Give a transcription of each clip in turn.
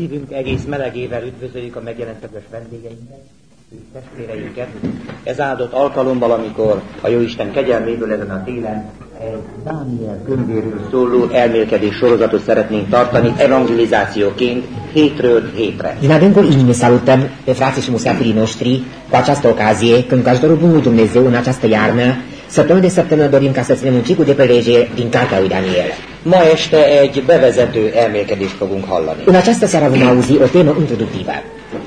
Szívünk egész melegével üdvözöljük a megjelentetes vendégeinket, testvéreinket. Ez áldott alkalommal, amikor a Jóisten kegyelméből ezen a télen egy Dániel könyvéről szóló elmélkedés sorozatot szeretnénk tartani evangelizációként hétről hétre. Din adâncul inimii salutăm pe frații și musafirii noștri cu această ocazie, când cu ajutorul Bunului Dumnezeu în această iarnă, săptămână de săptămână dorim ca să ținem un ciclu de prelege din Cartea lui Daniel. Ma este egy bevezető elmélkedést fogunk hallani. În această seară vom auzi o temă introductivă.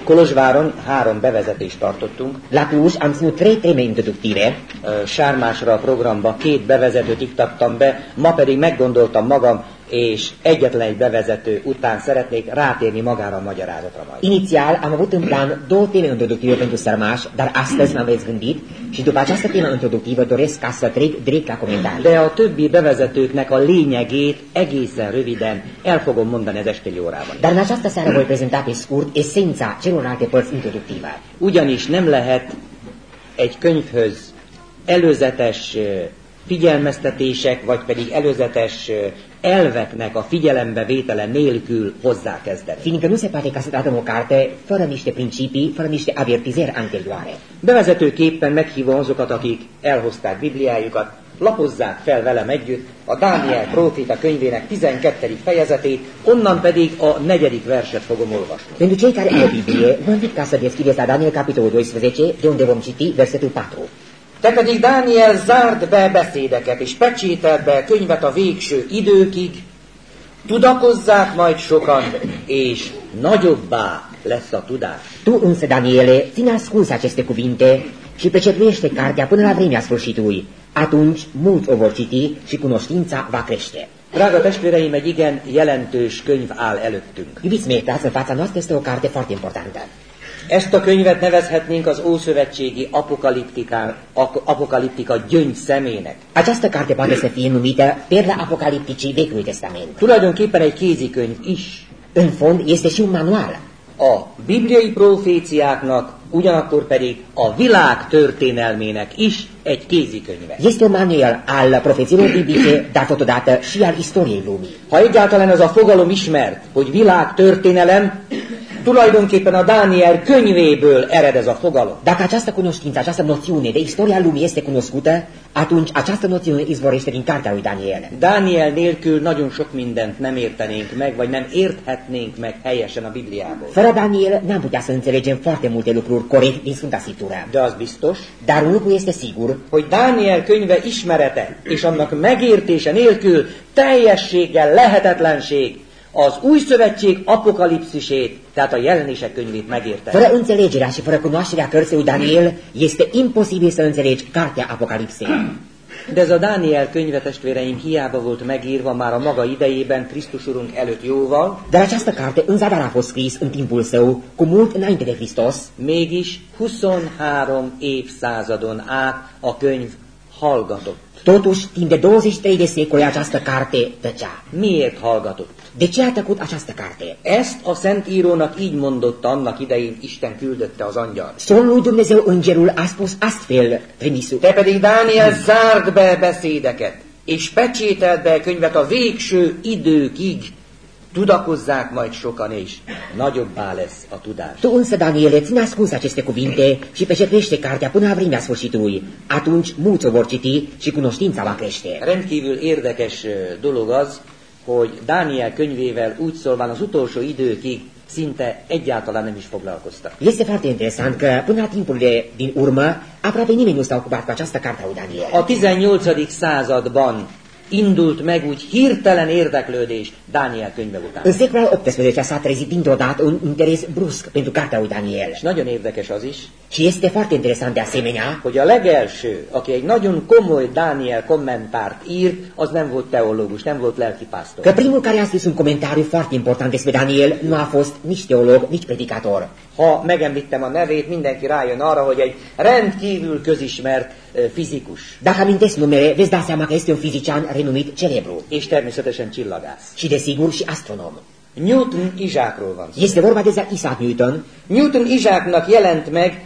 Kolozsváron három bevezetést tartottunk. La Cluj am ținut trei teme introductive, Sármásra a programba két bevezetőt iktattam be, ma pedig meggondoltam magam, és egyetlen egy bevezető után szeretnék rátérni magára a magyarázatra majd. Inițial am avut în plan două teme introductive pentru sărmaș, dar astăzi m-am răzgândit și după această temă introductivă doresc ca să trec direct la comentarii. De a többi bevezetőknek a lényegét egészen röviden el fogom mondani az esteli órában. Dar în această seară voi prezenta pe scurt esența celorlalte părți introductive. Ugyanis nem lehet egy könyvhöz előzetes figyelmeztetések, vagy pedig előzetes elveknek a figyelembe vétele nélkül hozzákezdeni. Fiindcă nu se poate ca să tratăm o carte fără niște principii, fără niște avertizări anterioare. Bevezetőképpen meghívom azokat, akik elhozták Bibliájukat, lapozzák fel velem együtt a Dániel próféta könyvének 12. fejezetét, onnan pedig a negyedik verset fogom olvasni. Pentru cei care au Biblie, vă invit ca să deschideți la Daniel capitolul 12, de unde vom citi versetul 4. Te pedig Dániel zárd be beszédeket, és pecsételd be könyvet a végső időkig, tudakozzák majd sokan, és nagyobbá lesz a tudás. Tu însă, Daniele, ține ascuns aceste cuvinte și pecetuiește cartea până la vremea sfârșitului. Atunci mulți o vor citi și cunoștința va crește. Drága testvéreim, egy igen jelentős könyv áll előttünk. Iubiți mei, în fața noastră este o carte foarte importantă. Ezt a könyvet nevezhetnénk az Ószövetségi apokaliptika, gyöngy szemének. Această carte poate să fie numită Perla Apocalipticii Vechiului Testament. Tulajdonképpen egy kézikönyv is. În fond, este și un manual. A bibliai proféciáknak, ugyanakkor pedig a világ történelmének is egy kézikönyve. Este un manual al profețiilor biblice, dar totodată și al istoriei lumii. Ha egyáltalán ez a fogalom ismert, hogy világ történelem, tulajdonképpen a Dániel könyvéből ered ez a fogalom. Dacă această cunoștință, această noțiune de istoria lumii este cunoscută, atunci această noțiune izvorește din cartea lui Daniel. Dániel nélkül nagyon sok mindent nem értenénk meg, vagy nem érthetnénk meg helyesen a Bibliából. Fără Daniel n-am putea să înțelegem foarte multe lucruri corect din Sfânta Scriptură. De az biztos, Dar un lucru este sigur, hogy Dániel könyve ismerete és annak megértése nélkül teljességgel lehetetlenség az új szövetség apokalipszisét, tehát a jelenések könyvét megérteni. fără înțelegerea și fără cunoașterea cărții Daniel, este imposibil să înțelegi cartea Apocalipsei. De ez a Dániel könyve, testvéreim, hiába volt megírva már a maga idejében, Krisztus Urunk előtt jóval, Dar această carte în zadar a fost scris în timpul său, cu mult înainte de Hristos, mégis 23 évszázadon át a könyv hallgatott. totuși, timp de 23 de secole această carte tăcea. Miért hallgatott? De ce a tăcut această carte? Ezt a Szentírónak így mondotta annak idején, Isten küldötte az angyal. Solul lui Dumnezeu Îngerul a spus astfel trimisul. Te pedig, Dániel, zárd be beszédeket, és pecsételd be a könyvet a végső időkig, tudakozzák majd sokan, és nagyobbá lesz a tudás. Tu însă, Daniele, ține ascuns aceste cuvinte și pecetlește cartea până la vremea sfârșitului. Atunci mulți o vor citi și cunoștința va crește. Rendkívül érdekes ö, dolog az, hogy Dániel könyvével úgy szólván az utolsó időkig szinte egyáltalán nem is foglalkoztak. Este foarte interesant că până la timpurile din urmă, aproape nimeni nu s-a ocupat cu această carte a lui Daniel. A 18. században indult meg úgy hirtelen érdeklődés Dániel könyve után. secolul al XVIII s-a trezit dintr-o dată un interes brusc pentru cartea lui Daniel. És nagyon érdekes az is, Și este foarte interesant de asemenea hogy a legelső, aki egy nagyon komoly Dániel kommentárt írt, az nem volt teológus, nem volt lelkipásztor. că primul care a scris un comentariu foarte important despre Daniel nu a fost nici teolog, nici predicator. Ha megemlítem a nevét, mindenki rájön arra, hogy egy rendkívül közismert fizikus, Dacă amintesc numele, veți da seama că este un fizician renumit celebru és természetesen csillagász. și desigur și astronom. Newton Izsákról van. Este vorba de Isaac Newton, Newton Izsáknak jelent meg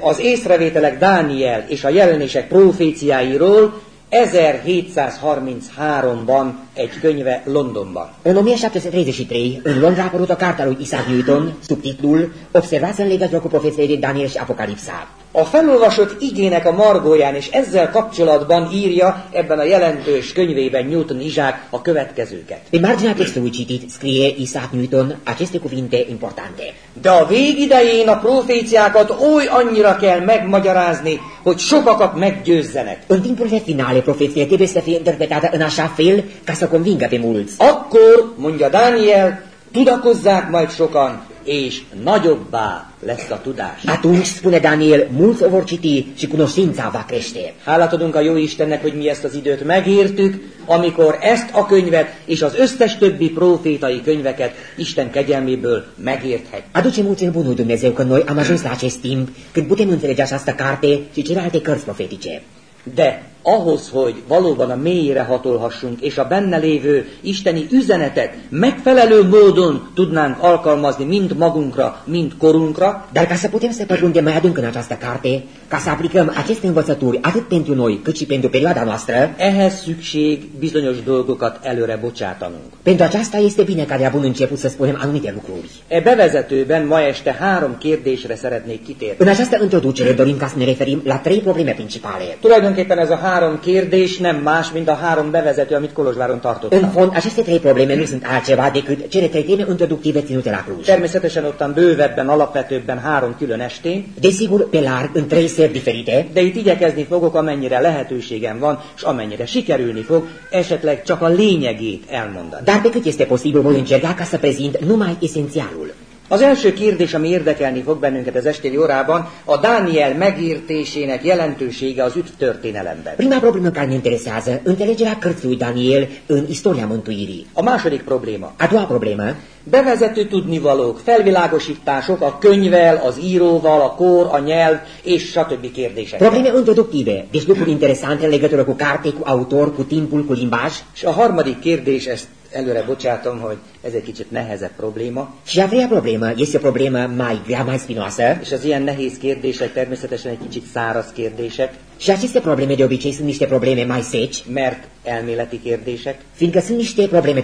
az észrevételek Dániel és a jelenések proféciáiról 1733-ban egy könyve Londonban. În 1733, în Londra a apărut o carte a lui Isaac Newton, subtitlul Observați în legătură cu profețiile de Daniel și Apocalipsa. A felolvasott igének a margóján, és ezzel kapcsolatban írja ebben a jelentős könyvében Newton Izsák a következőket. Pe marginea textului citit scrie Isaac Newton aceste cuvinte importante. De a végidején a proféciákat oly annyira kell megmagyarázni, hogy sokakat meggyőzzenek. În timpurile finale, profețiile trebuie să fie interpretate în așa fel ca să convingă pe mulți. Akkor, mondja Dániel, tudakozzák majd sokan, és nagyobbá lesz a tudás. Atunci, spune Daniel, mulți o vor citi și cunoștința va crește. Hálát adunk a jó Istennek, hogy mi ezt az időt megértük, amikor ezt a könyvet és az összes többi profétai könyveket Isten kegyelméből megérthetjük. Aduce mulțumiri bunul Dumnezeu că noi am ajuns la acest timp când putem înțelege această carte și celelalte cărți profetice. De ahhoz, hogy valóban a mélyére hatolhassunk, és a benne lévő isteni üzenetet megfelelő módon tudnánk alkalmazni mind magunkra, mind korunkra, Dar ca să putem să pătrundem mai adânc în această carte, ca să aplicăm aceste învățături atât pentru noi cât și pentru perioada noastră, ehhez szükség bizonyos dolgokat előre bocsátanunk. pentru aceasta este bine ca de la bun început să spunem anumite lucruri. E bevezetőben ma este három kérdésre szeretnék kitérni. În această introducere dorim ca să ne referim la trei probleme principale. Tulajdonképpen ez a három kérdés nem más, mint a három bevezető, amit Kolozsváron În tartottam. fond, aceste trei probleme nu sunt altceva decât cele trei teme introductive ținute la Cluj. Természetesen ottan bővebben, alapvetőbben három külön estén, Desigur, pe larg, în trei seri diferite, de itt igyekezni fogok, amennyire lehetőségem van, és amennyire sikerülni fog, esetleg csak a lényegét elmondani. dar pe cât este posibil voi încerca ca să prezint numai esențialul. Az első kérdés, ami érdekelni fog bennünket az estéli órában, a Dániel megértésének jelentősége az üdv történelemben. Prima problemă care ne interesează, înțelegerea cărții Daniel în istoria mântuirii. A második probléma. A doua problemă, Bevezető tudnivalók, felvilágosítások a könyvvel, az íróval, a kor, a nyelv és stb. kérdések. probleme introductive, deci lucruri interesante în legătură cu carte, cu autor, cu timpul, cu limbaj. És a harmadik kérdés, ezt előre bocsátom, hogy ez egy kicsit nehezebb probléma, Și a treia problemă este o problemă mai grea, mai spinoasă és az ilyen nehéz kérdések természetesen egy kicsit száraz kérdések, și probleme de obicei sunt niște mai seci, mert elméleti kérdések, fiindcă sunt niște probleme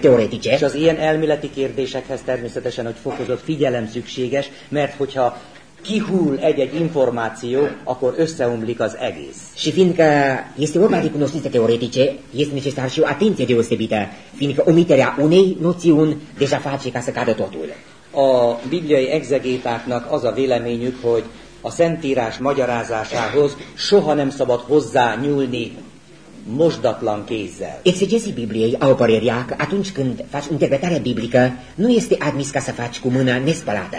és az ilyen elméleti kérdésekhez természetesen, hogy fokozott figyelem szükséges, mert hogyha kihull egy-egy információ, akkor összeomlik az egész. și fiindcă este vorba de cunoștințe teoretice, este necesar și o atenție deosebită, fiindcă omiterea unei noțiuni deja face ca să cadă totul. A bibliai egzegétáknak az a véleményük, hogy a Szentírás magyarázásához soha nem szabad hozzá nyúlni mosdatlan kézzel. Exegeții Bibliei au părerea că atunci când faci interpretarea biblică, nu este admis ca să faci cu mâna nespălată.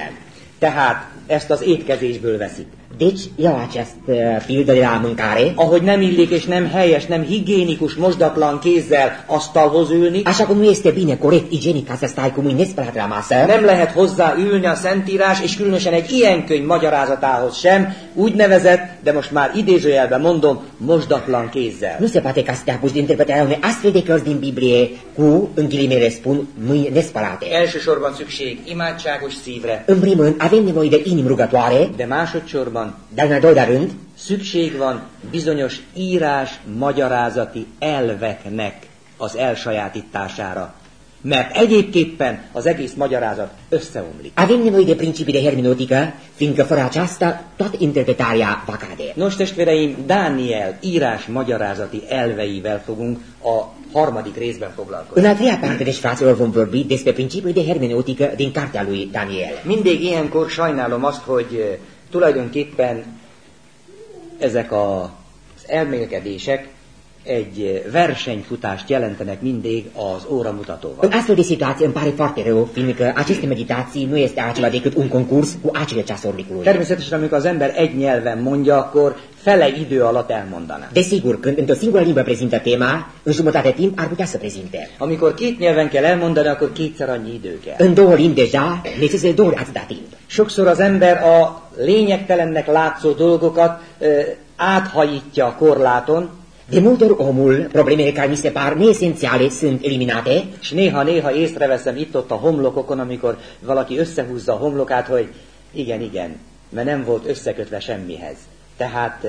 Tehát ezt az étkezésből veszik. Deci, iau această pildă de la mâncare, Ahogy nem illik és nem helyes, nem higiénikus, mosdatlan kézzel asztalhoz ülni, așa cum nu este bine, corect, igienic ca să stai cu mâini nespălate la masă, nem lehet hozzá ülni a Szentírás, és különösen egy ilyen könyv magyarázatához sem, úgynevezett, de most már idézőjelben mondom, mosdatlan kézzel. nu se poate ca să te apuci de interpretarea unei astfel de cărți din Biblie cu, în ghilimele spun, mâini nespălate. Elsősorban szükség imádságos szívre, În primul rând, avem nevoie de inimi rugătoare, de másodszorban rând, szükség van bizonyos írás magyarázati elveknek az elsajátítására. Mert egyébképpen az egész magyarázat összeomlik. avem nevoie de principii de hermeneutică, fiindcă fără aceasta toată interpretarea va cade. Nos, testvéreim, Dániel írás magyarázati elveivel fogunk a harmadik részben foglalkozni. În a treia parte, deci, fraților, vom vorbi despre principiul de hermeneutică din cartea lui Daniel. Mindig ilyenkor sajnálom azt, hogy tulajdonképpen ezek a, az elmélkedések egy versenyfutást jelentenek mindig az óramutatóval. În astfel de situație îmi pare foarte rău, fiindcă aceste meditații nu este altceva decât un concurs cu acele ceasornicului. Természetesen, amikor az ember egy nyelven mondja, akkor fele idő alatt elmondaná. Desigur, când într-o singură limbă prezintă tema, în jumătate de timp ar putea să prezinte. Amikor két nyelven kell elmondani, akkor kétszer annyi idő kell. În două limbi deja necesită două atâta timp. Sokszor az ember a lényegtelennek látszó dolgokat ö, áthajítja a korláton, De multe ori omul, problemele care mi se par neesențiale sunt eliminate és néha-néha észreveszem itt-ott a homlokokon, amikor valaki összehúzza a homlokát, hogy igen, igen, mert nem volt összekötve semmihez. Tehát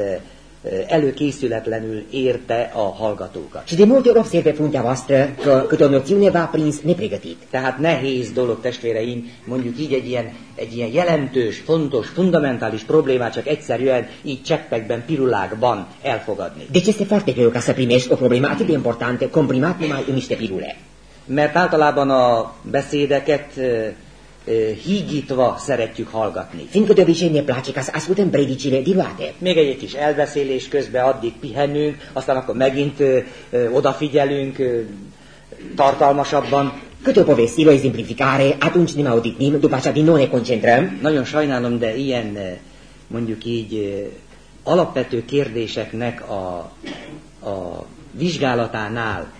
előkészületlenül érte a hallgatókat. Și de multe ori observe fruntea voastră că câte o noțiune v-a prins nepregătit. Tehát nehéz dolog, testvéreim, mondjuk így egy ilyen, egy ilyen jelentős, fontos, fundamentális problémát csak egyszerűen így cseppekben, pirulákban elfogadni. Deci este foarte greu ca să primești o problemă atât de importantă comprimat numai în niște pirule. Mert általában a beszédeket hígítva szeretjük hallgatni. Fiindcă de obicei ne place ca să ascultăm predicile diluate. Még egy kis elbeszélés közben addig pihenünk, aztán akkor megint ö, ö, odafigyelünk ö, tartalmasabban. Câte o povestire, o exemplificare, atunci ne mai odihnim, după aceea din nou ne concentrăm. Nagyon sajnálom, de ilyen mondjuk így alapvető kérdéseknek a, a vizsgálatánál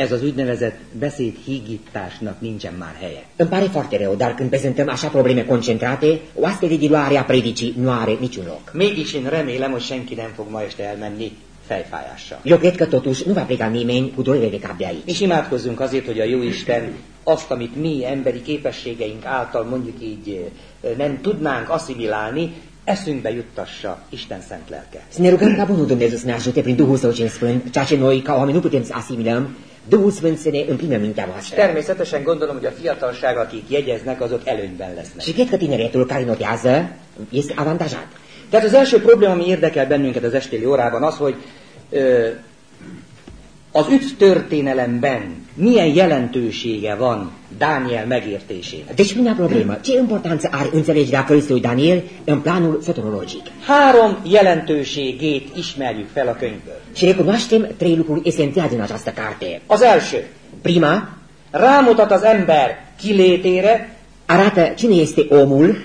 ez az úgynevezett beszédhígításnak nincsen már helye. Îmi pare foarte rău, dar când prezentăm așa probleme concentrate, o astfel de diluare a predicii nu are niciun loc. Mégis én remélem, hogy senki nem fog ma este elmenni fejfájással. Eu cred că totuși nu va pleca nimeni cu durere de cap de aici. És imádkozzunk azért, hogy a Jóisten azt, amit mi emberi képességeink által mondjuk így nem tudnánk asszimilálni, eszünkbe juttassa Isten szent lelke. Să ne rugăm ca Bunul Dumnezeu să ne ajute prin Duhul Său cel Sfânt, ceea ce noi ca oameni nu putem să asimilăm, Duhul Sfânt să ne împlină mintea voastră. Természetesen gondolom, hogy a fiatalság, akik jegyeznek, azok előnyben lesznek. Și cred că tineretul care notează este avantajat. Tehát az első probléma, ami érdekel bennünket az estéli órában, az, hogy ö, az üt történelemben milyen jelentősége van Dániel megértésének. Deci prima problemă, ce importanță are înțelegerea cărții lui Daniel în planul soterologic? Három jelentőségét ismerjük fel a könyvből. Și recunoaștem trei lucruri esențiale din această carte. Az első, Prima, rámutat az ember kilétére, arată cine este omul,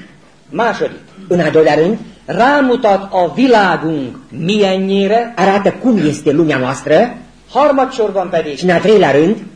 második, în al doilea rând, rámutat a világunk milyennyire, arată cum este lumea noastră harmadsorban pedig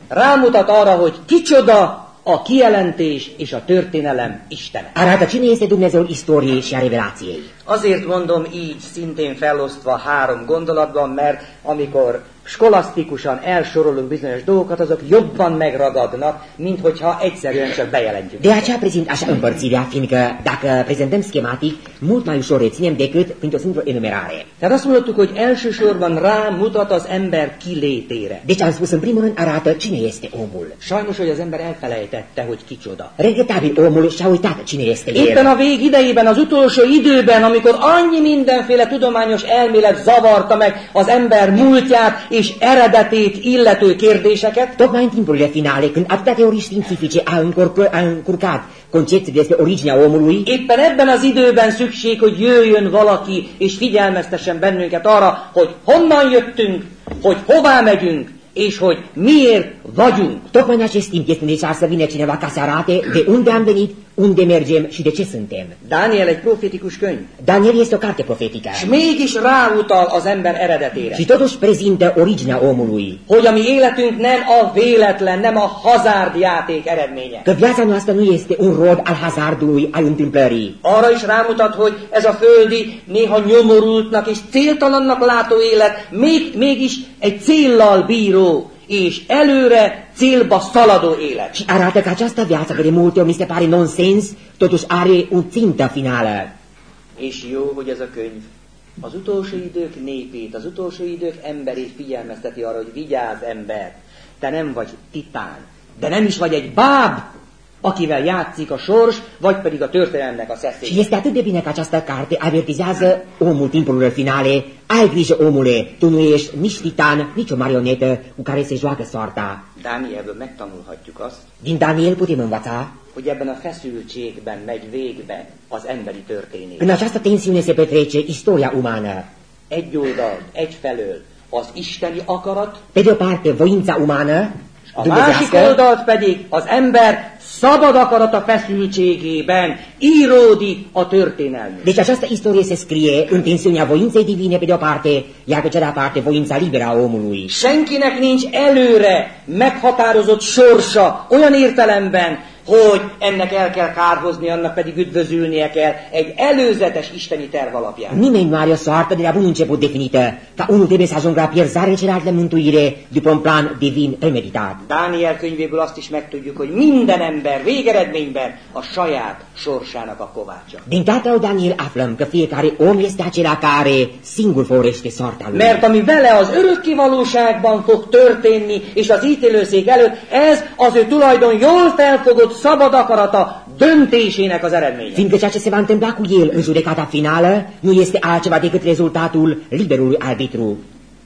rámutat arra, hogy kicsoda a kijelentés és a történelem Istene. arată cine este Dumnezeul istoriei și a revelației. Azért mondom így, szintén felosztva három gondolatban, mert amikor skolasztikusan elsorolunk bizonyos dolgokat, azok jobban megragadnak, mint hogyha egyszerűen csak bejelentjük. De aceea prezint așa împărțirea, fiindcă dacă prezentăm schematic, mult mai ușor reținem decât printr-o simplă enumerare. Tehát azt mondtuk, hogy elsősorban rámutat az ember kilétére. Deci am spus în primul rând arată cine este omul. Sajnos, hogy az ember elfelejtette, hogy kicsoda. Regretabil omul și-a uitat cine este Éppen el. a vég idejében, az utolsó időben, amikor annyi mindenféle tudományos elmélet zavarta meg az ember múltját és eredetét illető kérdéseket, Tocmai în timpurile finale, când atâtea teorii științifice a, încurcă, a încurcat concepții despre originea omului, éppen ebben az időben szükség, hogy jöjjön valaki és figyelmeztessen bennünket arra, hogy honnan jöttünk, hogy hová megyünk, és hogy miért vagyunk. tocmai în acest timp este necesar să vină cineva ca să arate de unde am venit, unde mergem și de ce suntem. Dániel egy profétikus könyv, Daniel este o carte profetică és mégis ráutal az ember eredetére. și totuși prezintă originea omului. Hogy a mi életünk nem a véletlen, nem a hazárd játék eredménye. Că viața noastră nu este un rod al hazardului, al întâmplării. Arra is rámutat, hogy ez a földi, néha nyomorultnak és céltalannak látó élet még, mégis egy céllal bíró és előre célba szaladó élet. Și arată că această viață, care de multe ori mi se pare nonsens, totuși are un țintă finală. És jó, hogy ez a könyv az utolsó idők népét, az utolsó idők emberét figyelmezteti arra, hogy vigyázz ember, te nem vagy titán, de nem is vagy egy báb, akivel játszik a sors, vagy pedig a történelemnek a Și szeszély. este atât de bine că această carte avertizează omul timpurilor finale, ai grijă omule, tu nu ești nici titan, nici o marionetă cu care se joacă soarta. Dánielből megtanulhatjuk azt, Din Daniel putem învăța, hogy ebben a feszültségben megy végbe az emberi történés. în această tensiune se petrece istoria umană. Egy oldal, egyfelől az isteni akarat, Pe de o parte, voința umană, a másik oldalt pedig az ember szabad akarata feszültségében íródik a történelmű. Deci această istorie se scrie în tensiunea voinței divine pe de o parte, iar pe cealaltă parte voința liberă a omului. Senkinek nincs előre meghatározott sorsa olyan értelemben, hogy ennek el kell kárhozni, annak pedig üdvözülnie kell egy előzetes isteni terv alapján. Nimeni nu are o soartă de la bun început definită, ca unul trebuie să ajungă la pierzare celălalt de mântuire după un plan divin premeditat. Dániel könyvéből azt is megtudjuk, hogy minden ember végeredményben a saját sorsának a kovácsa. Din lui Daniel aflăm că fiecare om este acela care singur făurește soarta lui. Mert ami vele az örökké valóságban fog történni, és az ítélőszék előtt, ez az ő tulajdon jól felfogott szabad akarata döntésének az eredménye. Fiindcă ceea ce se va întâmpla cu el în judecata finală nu este altceva decât rezultatul liberului arbitru.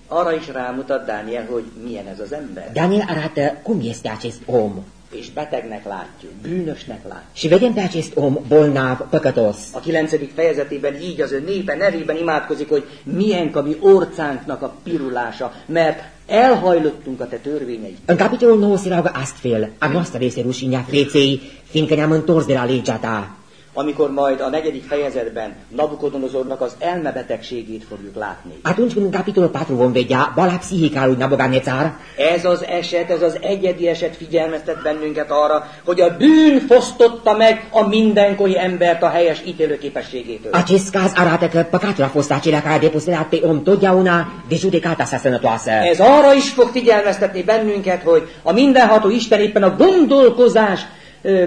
Arra is rámutat Dániel, hogy milyen ez az ember. Daniel arată cum este acest om. És betegnek látjuk, bűnösnek látjuk. Și vedem pe acest om bolnav, păcătos. A kilencedik fejezetében így az ő népe nevében imádkozik, hogy milyen a mi orcánknak a pirulása, mert elhajlottunk a te törvényeid. În capitolul 9 se roagă astfel, a noastră este rușinea feței, fiindcă ne-am întors de la legea ta. Amikor majd a negyedik fejezetben Nabukodonozornak az elmebetegségét fogjuk látni. Atunci când în capitolul 4 vom vedea boala psihică a lui Nabucodonosor, Ez az eset, ez az egyedi eset figyelmeztet bennünket arra, hogy a bűn fosztotta meg a mindenkori embert a helyes ítélőképességétől. acest caz arată că păcatul a fost acela care a deposedat pe om totdeauna de judecata sa sănătoasă. Ez arra is fog figyelmeztetni bennünket, hogy a mindenható Isten éppen a gondolkozás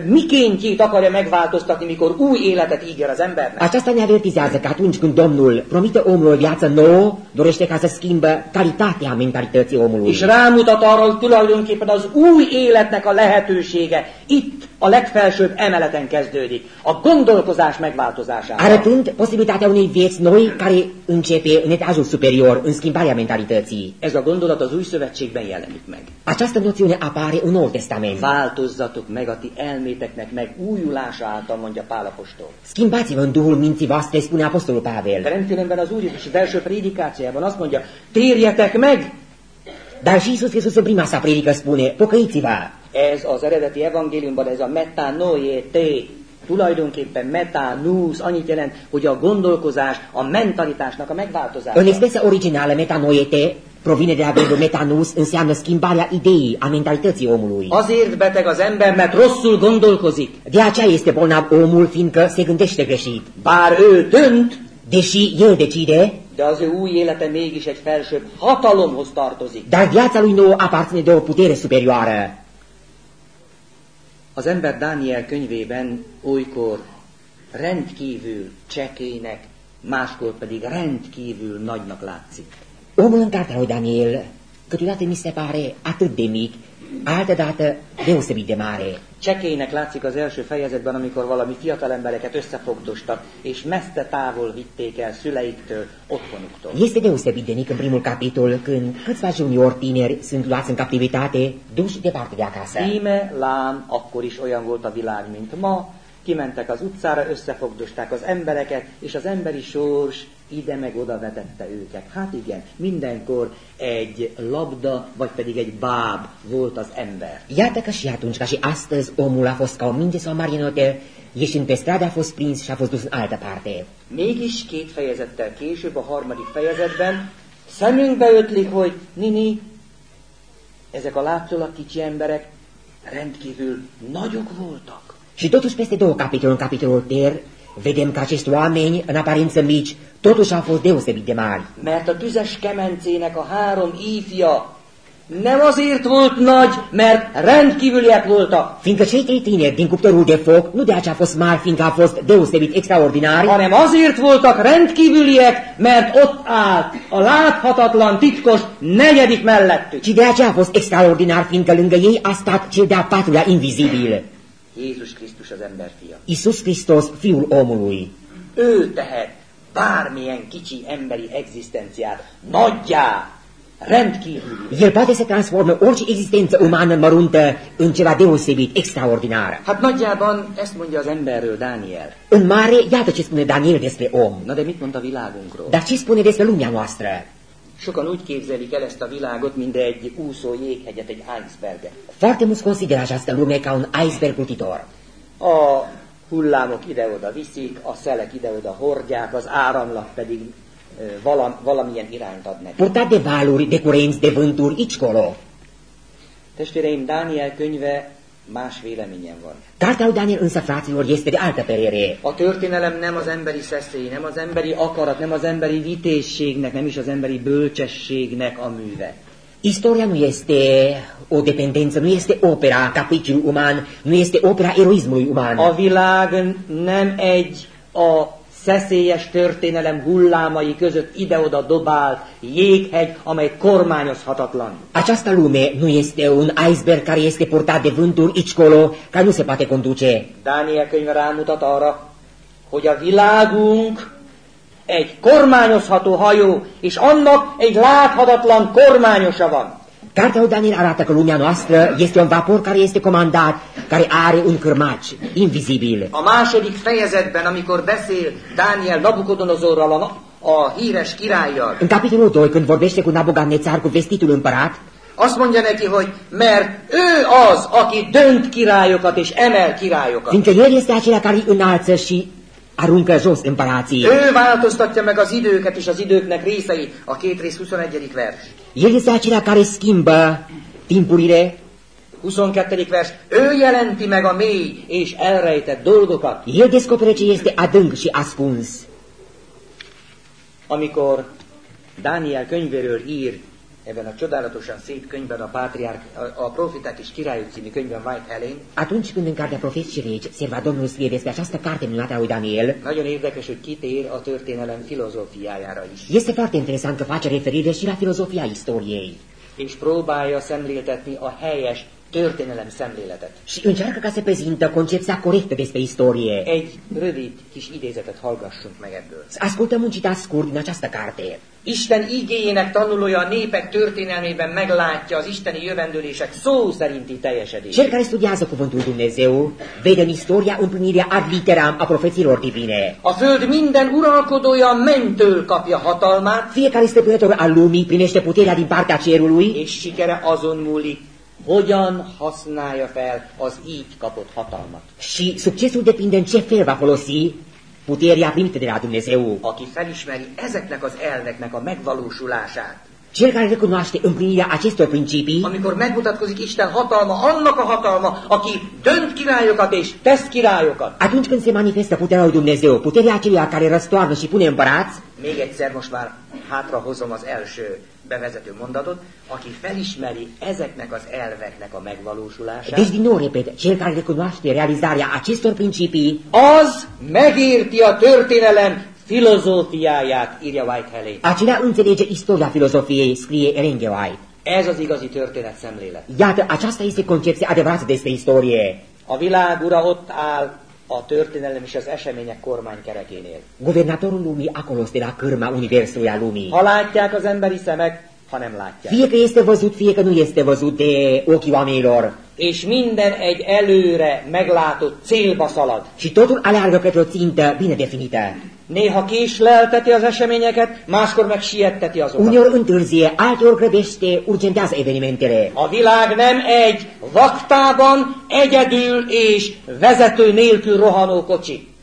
mikéntjét akarja megváltoztatni, mikor új életet ígér az embernek. Aceasta ne avertizează că atunci când Domnul promite omului viață nouă, dorește ca să schimbă calitatea mentalității omului. És rámutat arra, hogy tulajdonképpen az új életnek a lehetősége itt a legfelsőbb emeleten kezdődik. A gondolkozás megváltozásával. Arătând posibilitatea unei vieți noi care începe în etajul superior, în schimbarea mentalității. Ez a gondolat az új szövetségben jelenik meg. Această noțiune apare în Noul Testament. Változzatok meg a ti elméteknek megújulása által, mondja Pál apostol. Schimbați-vă în Duhul minții voastre, spune Apostolul Pavel. Teremtőlemben az Úr Jézus az első prédikációjában azt mondja, térjetek meg! Dar și Iisus Hristos în prima sa predică spune, pocăiți-vă. Ez az eredeti evangéliumban, ez a metanoie te, tulajdonképpen metanus, annyit jelent, hogy a gondolkozás, a mentalitásnak a În megváltozása. expresia originală, metanoete, provine de la verbul metanus, înseamnă schimbarea ideii, a mentalității omului. Azért beteg az ember, mert rosszul gondolkozik. De aceea este bolnav omul, fiindcă se gândește greșit. Bár ő dönt, Deși el decide, de az ő új élete mégis egy felsőbb hatalomhoz tartozik. dar viața lui nouă aparține de o putere superioară. Az ember Dániel könyvében olykor rendkívül csekének, máskor pedig rendkívül nagynak látszik. Omul în cartea lui Daniel, câteodată mi se pare atât de mic, altădată deosebit de mare. Csekélynek látszik az első fejezetben, amikor valami fiatal embereket összefogdostak, és messze távol vitték el szüleiktől, otthonuktól. Este deosebit de mic în primul capitol când câțiva juniori tineri sunt luați în captivitate, duși departe de acasă. Íme, lám, akkor is olyan volt a világ, mint ma, kimentek az utcára, összefogdosták az embereket, és az emberi sors ide meg oda vetette őket. Hát igen, mindenkor egy labda, vagy pedig egy báb volt az ember. Iată că și atunci, ca și astăzi, omul a fost ca o minge sau marionetă, ieșind pe stradă a fost prins și a fost dus în altă parte. Mégis két fejezettel később, a harmadik fejezetben szemünkbe ötlik, hogy Nini, ezek a látszólag kicsi emberek rendkívül nagyok voltak. Și totuși peste două capitole, în capitolul ter, vedem că acești oameni, în aparință mici, totuși au fost deosebit de mari. Mert a tüzes kemencének a három ífja nem azért volt nagy, mert rendkívüliek voltak, Fiindcă cei trei tineri din cuptorul de foc nu de aceea a fost mari, fiindcă a fost deosebit extraordinari, hanem azért voltak rendkívüliek, mert ott állt a láthatatlan, titkos negyedik mellettük. ci de aceea a fost extraordinar, fiindcă lângă ei a stat cel de-al patrulea invizibil, Jézus Krisztus az ember fia. Iisus Hristos, Fiul omului. Ő tehet bármilyen kicsi emberi egzisztenciát nagyjá, rendkívül. El poate să transforme orice existență umană măruntă în ceva deosebit, extraordinar. Hát nagyjában ezt mondja az emberről Dániel. În mare, iată ce spune Daniel despre om. Na de mit mond a világunkról? Dar ce spune despre lumea noastră? Sokan úgy képzelik el ezt a világot, mint egy úszó jéghegyet, egy iceberget. Foarte mulți consideră această lume ca un iceberg plutitor. A hullámok ide-oda viszik, a szelek ide-oda hordják, az áramlat pedig valam, valamilyen irányt ad neki. Purtat de valuri, de curenți, de vânturi, aici colo. Testvéreim, Dániel könyve más véleményem van. Cartea lui Daniel fraților, este de altă părere. A történelem nem az emberi szeszély, nem az emberi akarat, nem az emberi vitézségnek, nem is az emberi bölcsességnek a műve. Istoria nu este o dependență, nu este opera capriciului uman, nu este opera eroismului uman. A világ nem egy a szeszélyes történelem hullámai között ide-oda dobált jéghegy, amely kormányozhatatlan. Această lume nu este un iceberg care este purtat de vânturi aici-colo, care nu se poate conduce. Daniel könyve rámutat arra, hogy a világunk egy kormányozható hajó, és annak egy láthatatlan kormányosa van. Cartea Daniel arată că lumea noastră este un vapor care este comandat, care are un cârmaci invizibil. A második fejezetben, amikor beszél Dániel Nabukodonozorral, a, híres királlyal, În capitolul 2, când vorbește cu Nabugadnețar, cu vestitul împărat, azt mondja neki, hogy mert ő az, aki dönt királyokat és emel királyokat. fiindcă el este acela care înalță și aruncă jos împărații. Ő változtatja meg az időket és az időknek részei, a két rész 21. vers. El este acela care schimbă timpurile, 22. vers. Ő jelenti meg a mély és elrejtett dolgokat. el descoperă ce este adânc și ascuns. Amikor Dániel könyvéről ír ebben a csodálatosan szép könyvben, a, pátriárk, a, a profiták és királyok című könyvben White Helen, Atunci când în cartea Profeți și Regi se va Domnul scrie despre această carte minunată a lui Daniel, nagyon érdekes, hogy kitér a történelem filozófiájára is, este foarte interesant că face referire și la filozofia istoriei. és próbálja szemléltetni a helyes történelem szemléletet. Și încearcă ca să prezintă concepția corectă despre istorie. Egy rövid kis idézetet hallgassunk meg ebből. Ascultăm un citat scurt din această carte. Isten igényének tanulója a népek történelmében meglátja az isteni jövendőlések szó szerinti teljesedését. Cel care studiază cuvântul Dumnezeu vede în istoria împlinirea ad literam a profeților divine. A föld minden uralkodója mentől kapja hatalmát, Fiecare stăpânător al lumii primește puterea din partea cerului és sikere azon múlik, hogyan használja fel az így kapott hatalmat. și succesul depinde în ce fel va folosi puterea primită de la Dumnezeu. Aki felismeri ezeknek az elveknek a megvalósulását, Cel care recunoaște împlinirea acestor principii, amikor megmutatkozik Isten hatalma, annak a hatalma, aki dönt királyokat és tesz királyokat. atunci când se manifestă puterea lui Dumnezeu, puterea aceluia care răstoarnă și pune împărați, Még egyszer most már hátrahozom az első bevezető mondatot, aki felismeri ezeknek az elveknek a megvalósulását, deci din nou repet, cel care recunoaște realizarea acestor principii, az megérti a történelem filozófiáját, írja Whitehead. acela înțelege istoria filozofiei, scrie Ellen. White. Ez az igazi történet szemlélet. Iată, aceasta este concepția adevărată despre istorie. A világ ura ott áll a történelem és az események kormánykerekénél. Guvernatorul lumii acolo este la cârma universului lumii. Ha látják az emberi szemek, ha nem látják. Fie că este văzut, fie că nu este văzut de ochii oamenilor. És minden egy előre meglátott célba szalad. Și totul aleargă către o țintă bine definită. Uneori întârzie, alteori grăbește, urgentează evenimentele. A világ nem egy vaktában, egyedül és vezető nélkül rohanó kocsi.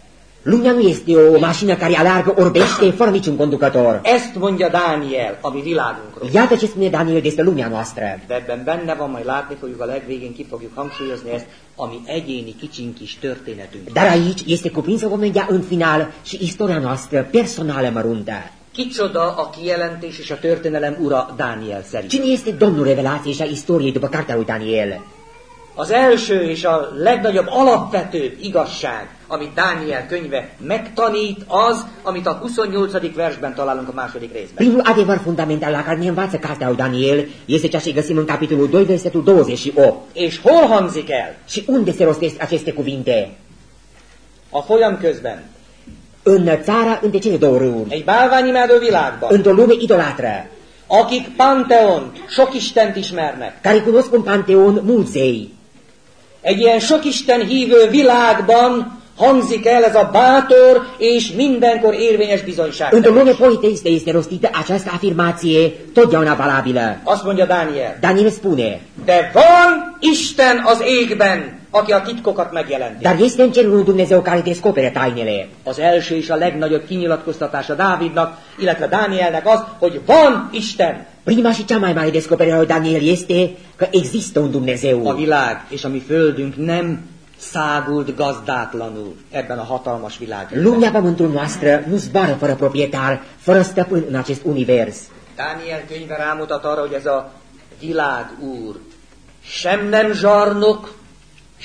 Lumea nu este o mașină care alargă, orbește, fără niciun conducător. Ezt mondja Dániel a mi világunkról. Iată ce spune Daniel despre lumea noastră. De ebben benne van, majd látni fogjuk a legvégén, ki fogjuk hangsúlyozni ezt, a mi egyéni kicsin kis történetünk. Dar aici este cuprinsă, vom vedea în final, și istoria noastră personală măruntă. Kicsoda a kijelentés és a történelem ura Dániel szerint. Cine este Domnul revelației și a istoriei după cartea lui Daniel? Az első és a legnagyobb alapvető igazság, amit Dániel könyve megtanít, az, amit a 28. versben találunk a második részben. Primul adevăr fundamental la care ne învață cartea lui Daniel este ceea ce găsim în capitolul 2, versetul 28. És hol hangzik el? Și unde se rostesc aceste cuvinte? A folyam közben. În țara între cele două râuri, Egy bálványimádó világban, într-o lume idolatră, akik Panteont, sok Istent ismernek. care cunosc un panteon mulți zei. Egy ilyen sok Isten hívő világban hangzik el ez a bátor és mindenkor érvényes bizonyság. Lume politeistă este rostită această afirmație totdeauna valabilă. Azt mondja Dániel. Daniel spune, De van Isten az égben, aki a titkokat megjelenti. dar este în cerul un Dumnezeu care descoperă tainele. Az első és a legnagyobb kinyilatkoztatása Dávidnak, illetve Dánielnek az, hogy van Isten. Prima și cea mai mare descoperire a Daniel este că există un A Dumnezeu. világ és a mi földünk nem szágult gazdátlanul ebben a hatalmas világban. Lumea pământul noastră nu zboară fără proprietar, fără stăpân în acest univers. Dániel könyve rámutat arra, hogy ez a világ úr sem nem zsarnok,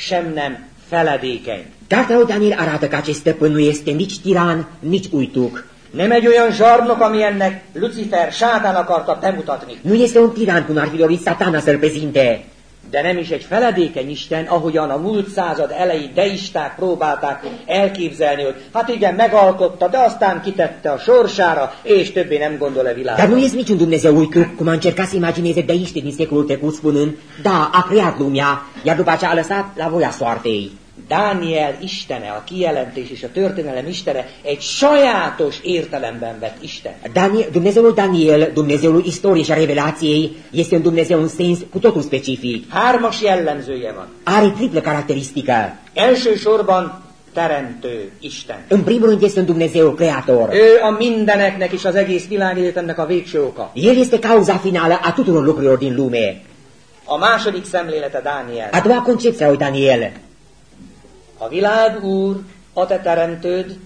sem nem feledékeny. Cartea lui Daniel arată că acest stăpân nu este nici tiran, nici uituc. Nem egy olyan zsarnok, ami ennek Lucifer sátán akarta bemutatni. Nu este un tiran cum ar fi dorit satana să-l prezinte. De nem is egy feledékeny Isten, ahogyan a múlt század elejé deisták próbálták elképzelni, hogy hát igen, megalkotta, de aztán kitette a sorsára, és többé nem gondol-e Dar nu világra. este niciun Dumnezeu uituc, cum a încercat să imagineze deiște din secolul trecut, spunând, da, a creat lumea, iar după aceea a lăsat la voia soartei. Dániel istene, a kijelentés és a történelem istene egy sajátos értelemben vett Isten. Daniel, Dumnezeul Daniel, Dumnezeul istoriei și a revelației, este un Dumnezeu în sens cu totul specific. Hármas jellemzője van. Are triplă caracteristică. Elsősorban teremtő Isten. În primul rând este un Dumnezeu creator. Ő a mindeneknek és az egész világéletemnek a végső oka. El este cauza finală a tuturor lucrurilor din lume. A második szemlélete Dániel. A doua concepție a lui Daniel. A világ úr, a te teremtőd,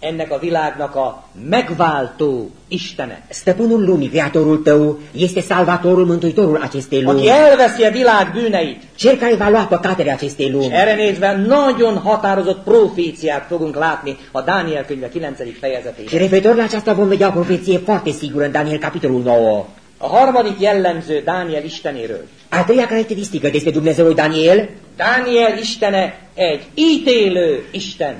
ennek a világnak a megváltó Istene. Stăpânul lumii, creatorul tău, este salvatorul, mântuitorul acestei lumi. Aki elveszi a világ bűneit, Cel care va lua păcatele acestei és lumi. erre nézve nagyon határozott proféciát fogunk látni a Dániel könyve 9. Și fejezetében. referitor la aceasta vom vedea o profeție foarte sigură în Daniel, capitolul 9. A harmadik jellemző Dániel Istenéről. A treia caracteristică despre Dumnezeul Daniel, Dániel Istene egy ítélő Isten,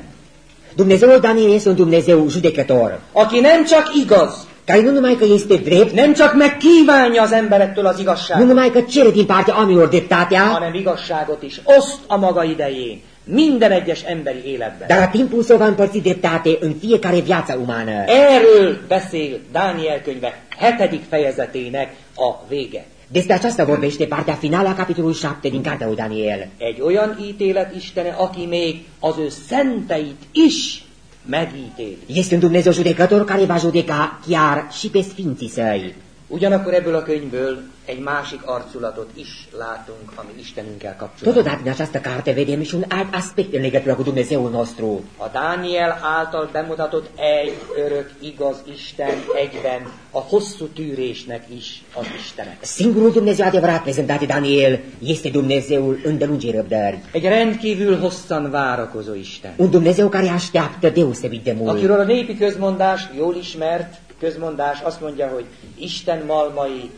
Dumnezeul Daniel este un Dumnezeu judecător, aki nem csak igaz, care nu numai că este drept, nem csak megkívánja az emberektől az nu igazságot, numai că cere din partea oamenilor dreptatea, hanem igazságot is oszt a maga idején, minden egyes emberi életben. dar la timpul său va împărți dreptate în fiecare viață umană. Erről beszél Dániel könyve hetedik fejezetének a vége. Despre aceasta vorbește partea finală a capitolului 7 din cartea lui Daniel. Egy olyan ítélet Istene, aki még az ő szenteit is megítéli. Este un Dumnezeu judecător care va judeca chiar și pe sfinții săi. Ugyanakkor ebből a könyvből egy másik arculatot is látunk, ami Istenünkkel kapcsolatban. Totodată în această carte vedem și un alt aspect în legătură cu Dumnezeul nostru. A Dániel által bemutatott egy örök, igaz Isten egyben a hosszú tűrésnek is az Istene. Singurul Dumnezeu adevărat prezentat de Daniel este Dumnezeul îndelungii răbdări. Egy rendkívül hosszan várakozó Isten. Un Dumnezeu care așteaptă deosebit de mult. Akiről a népi közmondás, jól ismert közmondás azt mondja, hogy Isten malmai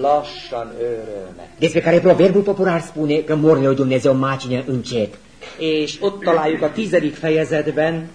lassan őrölnek. Despre care proverbul popular spune că morile lui Dumnezeu macină încet. És ott találjuk a tizedik fejezetben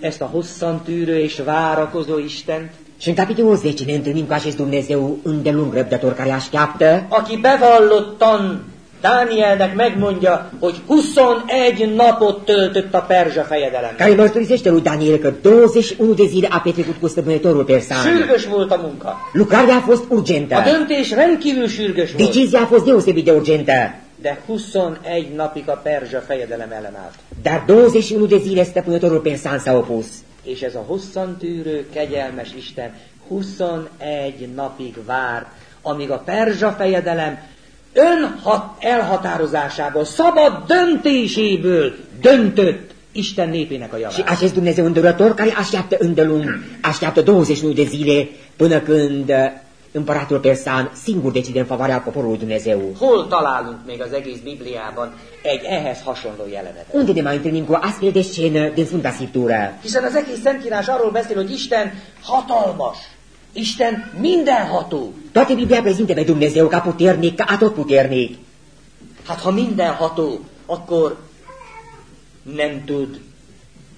ezt a hosszan tűrő és várakozó Istent, Și în capitolul 10 ne întâlnim cu acest Dumnezeu îndelung răbdător care așteaptă, aki bevallottan Dánielnek megmondja, hogy 21 napot töltött a perzsa fejedelem. care mărturisește lui Daniel că 21 de zile a petrecut cu stăpânitorul persan. Sürgős volt a munka. Lucrarea a fost urgentă. A döntés rendkívül sürgős volt, Decizia a fost deosebit de urgentă. de 21 napig a perzsa fejedelem ellenállt. Dar 21 de zile stăpânitorul persan s-a opus. És ez a hosszan tűrő, kegyelmes Isten 21 napig várt, amíg a perzsa fejedelem önhat elhatározásából, szabad döntéséből döntött Isten népének a Și javára. acest Dumnezeu îndurător care așteaptă îndelung, așteaptă 21 de zile până când uh, împăratul persan singur decide în favoarea poporului Dumnezeu. Hol találunk még az egész Bibliában egy ehhez hasonló jelenetet? Unde ne mai întâlnim cu astfel de scenă din Sfânta Scriptură? Hiszen az egész Szentírás arról beszél, hogy Isten hatalmas, Isten mindenható. Toată Biblia prezintă pe Dumnezeu ca puternic, ca atotputernic. Hát ha mindenható, akkor nem tud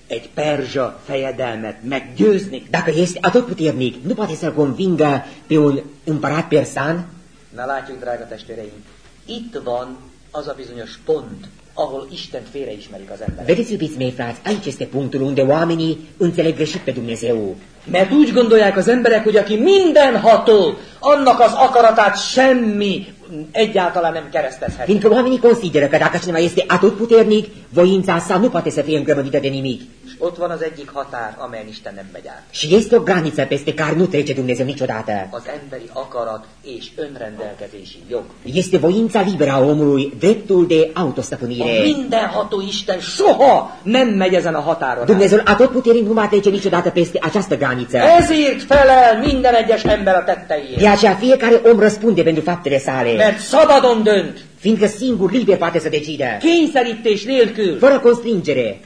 egy perzsa fejedelmet meggyőzni. Dacă este atotputernic, nu poate să-l convingă pe un împărat persan? Na látjuk, drága testvéreim, itt van az a bizonyos pont, ahol Isten félreismerik az emberek. Vedeți, iubiți mei frați, aici este punctul unde oamenii înțeleg greșit pe Dumnezeu. Mert úgy gondolják az emberek, hogy aki mindenható, annak az akaratát semmi egyáltalán nem keresztezhet. Fiindcă oamenii consideră că dacă cineva este atotputernic, voința sa nu poate să fie îngrămădită de nimic. Ott van az egyik határ, amelyen Isten nem megy át. Și este o graniță peste care nu trece Dumnezeu niciodată. Az emberi akarat és önrendelkezési jog. Este voința liberă a omului, dreptul de A autostăpânire. mindenható Isten soha nem megy ezen a határon át. Dumnezeul atotputernic nu va trece niciodată peste această graniță. Ezért felel minden egyes ember a De tetteiért. aceea fiecare om răspunde pentru faptele sale, Mert szabadon dönt, fiindcă singur liber poate să decide, kényszerítés nélkül. fără constrângere.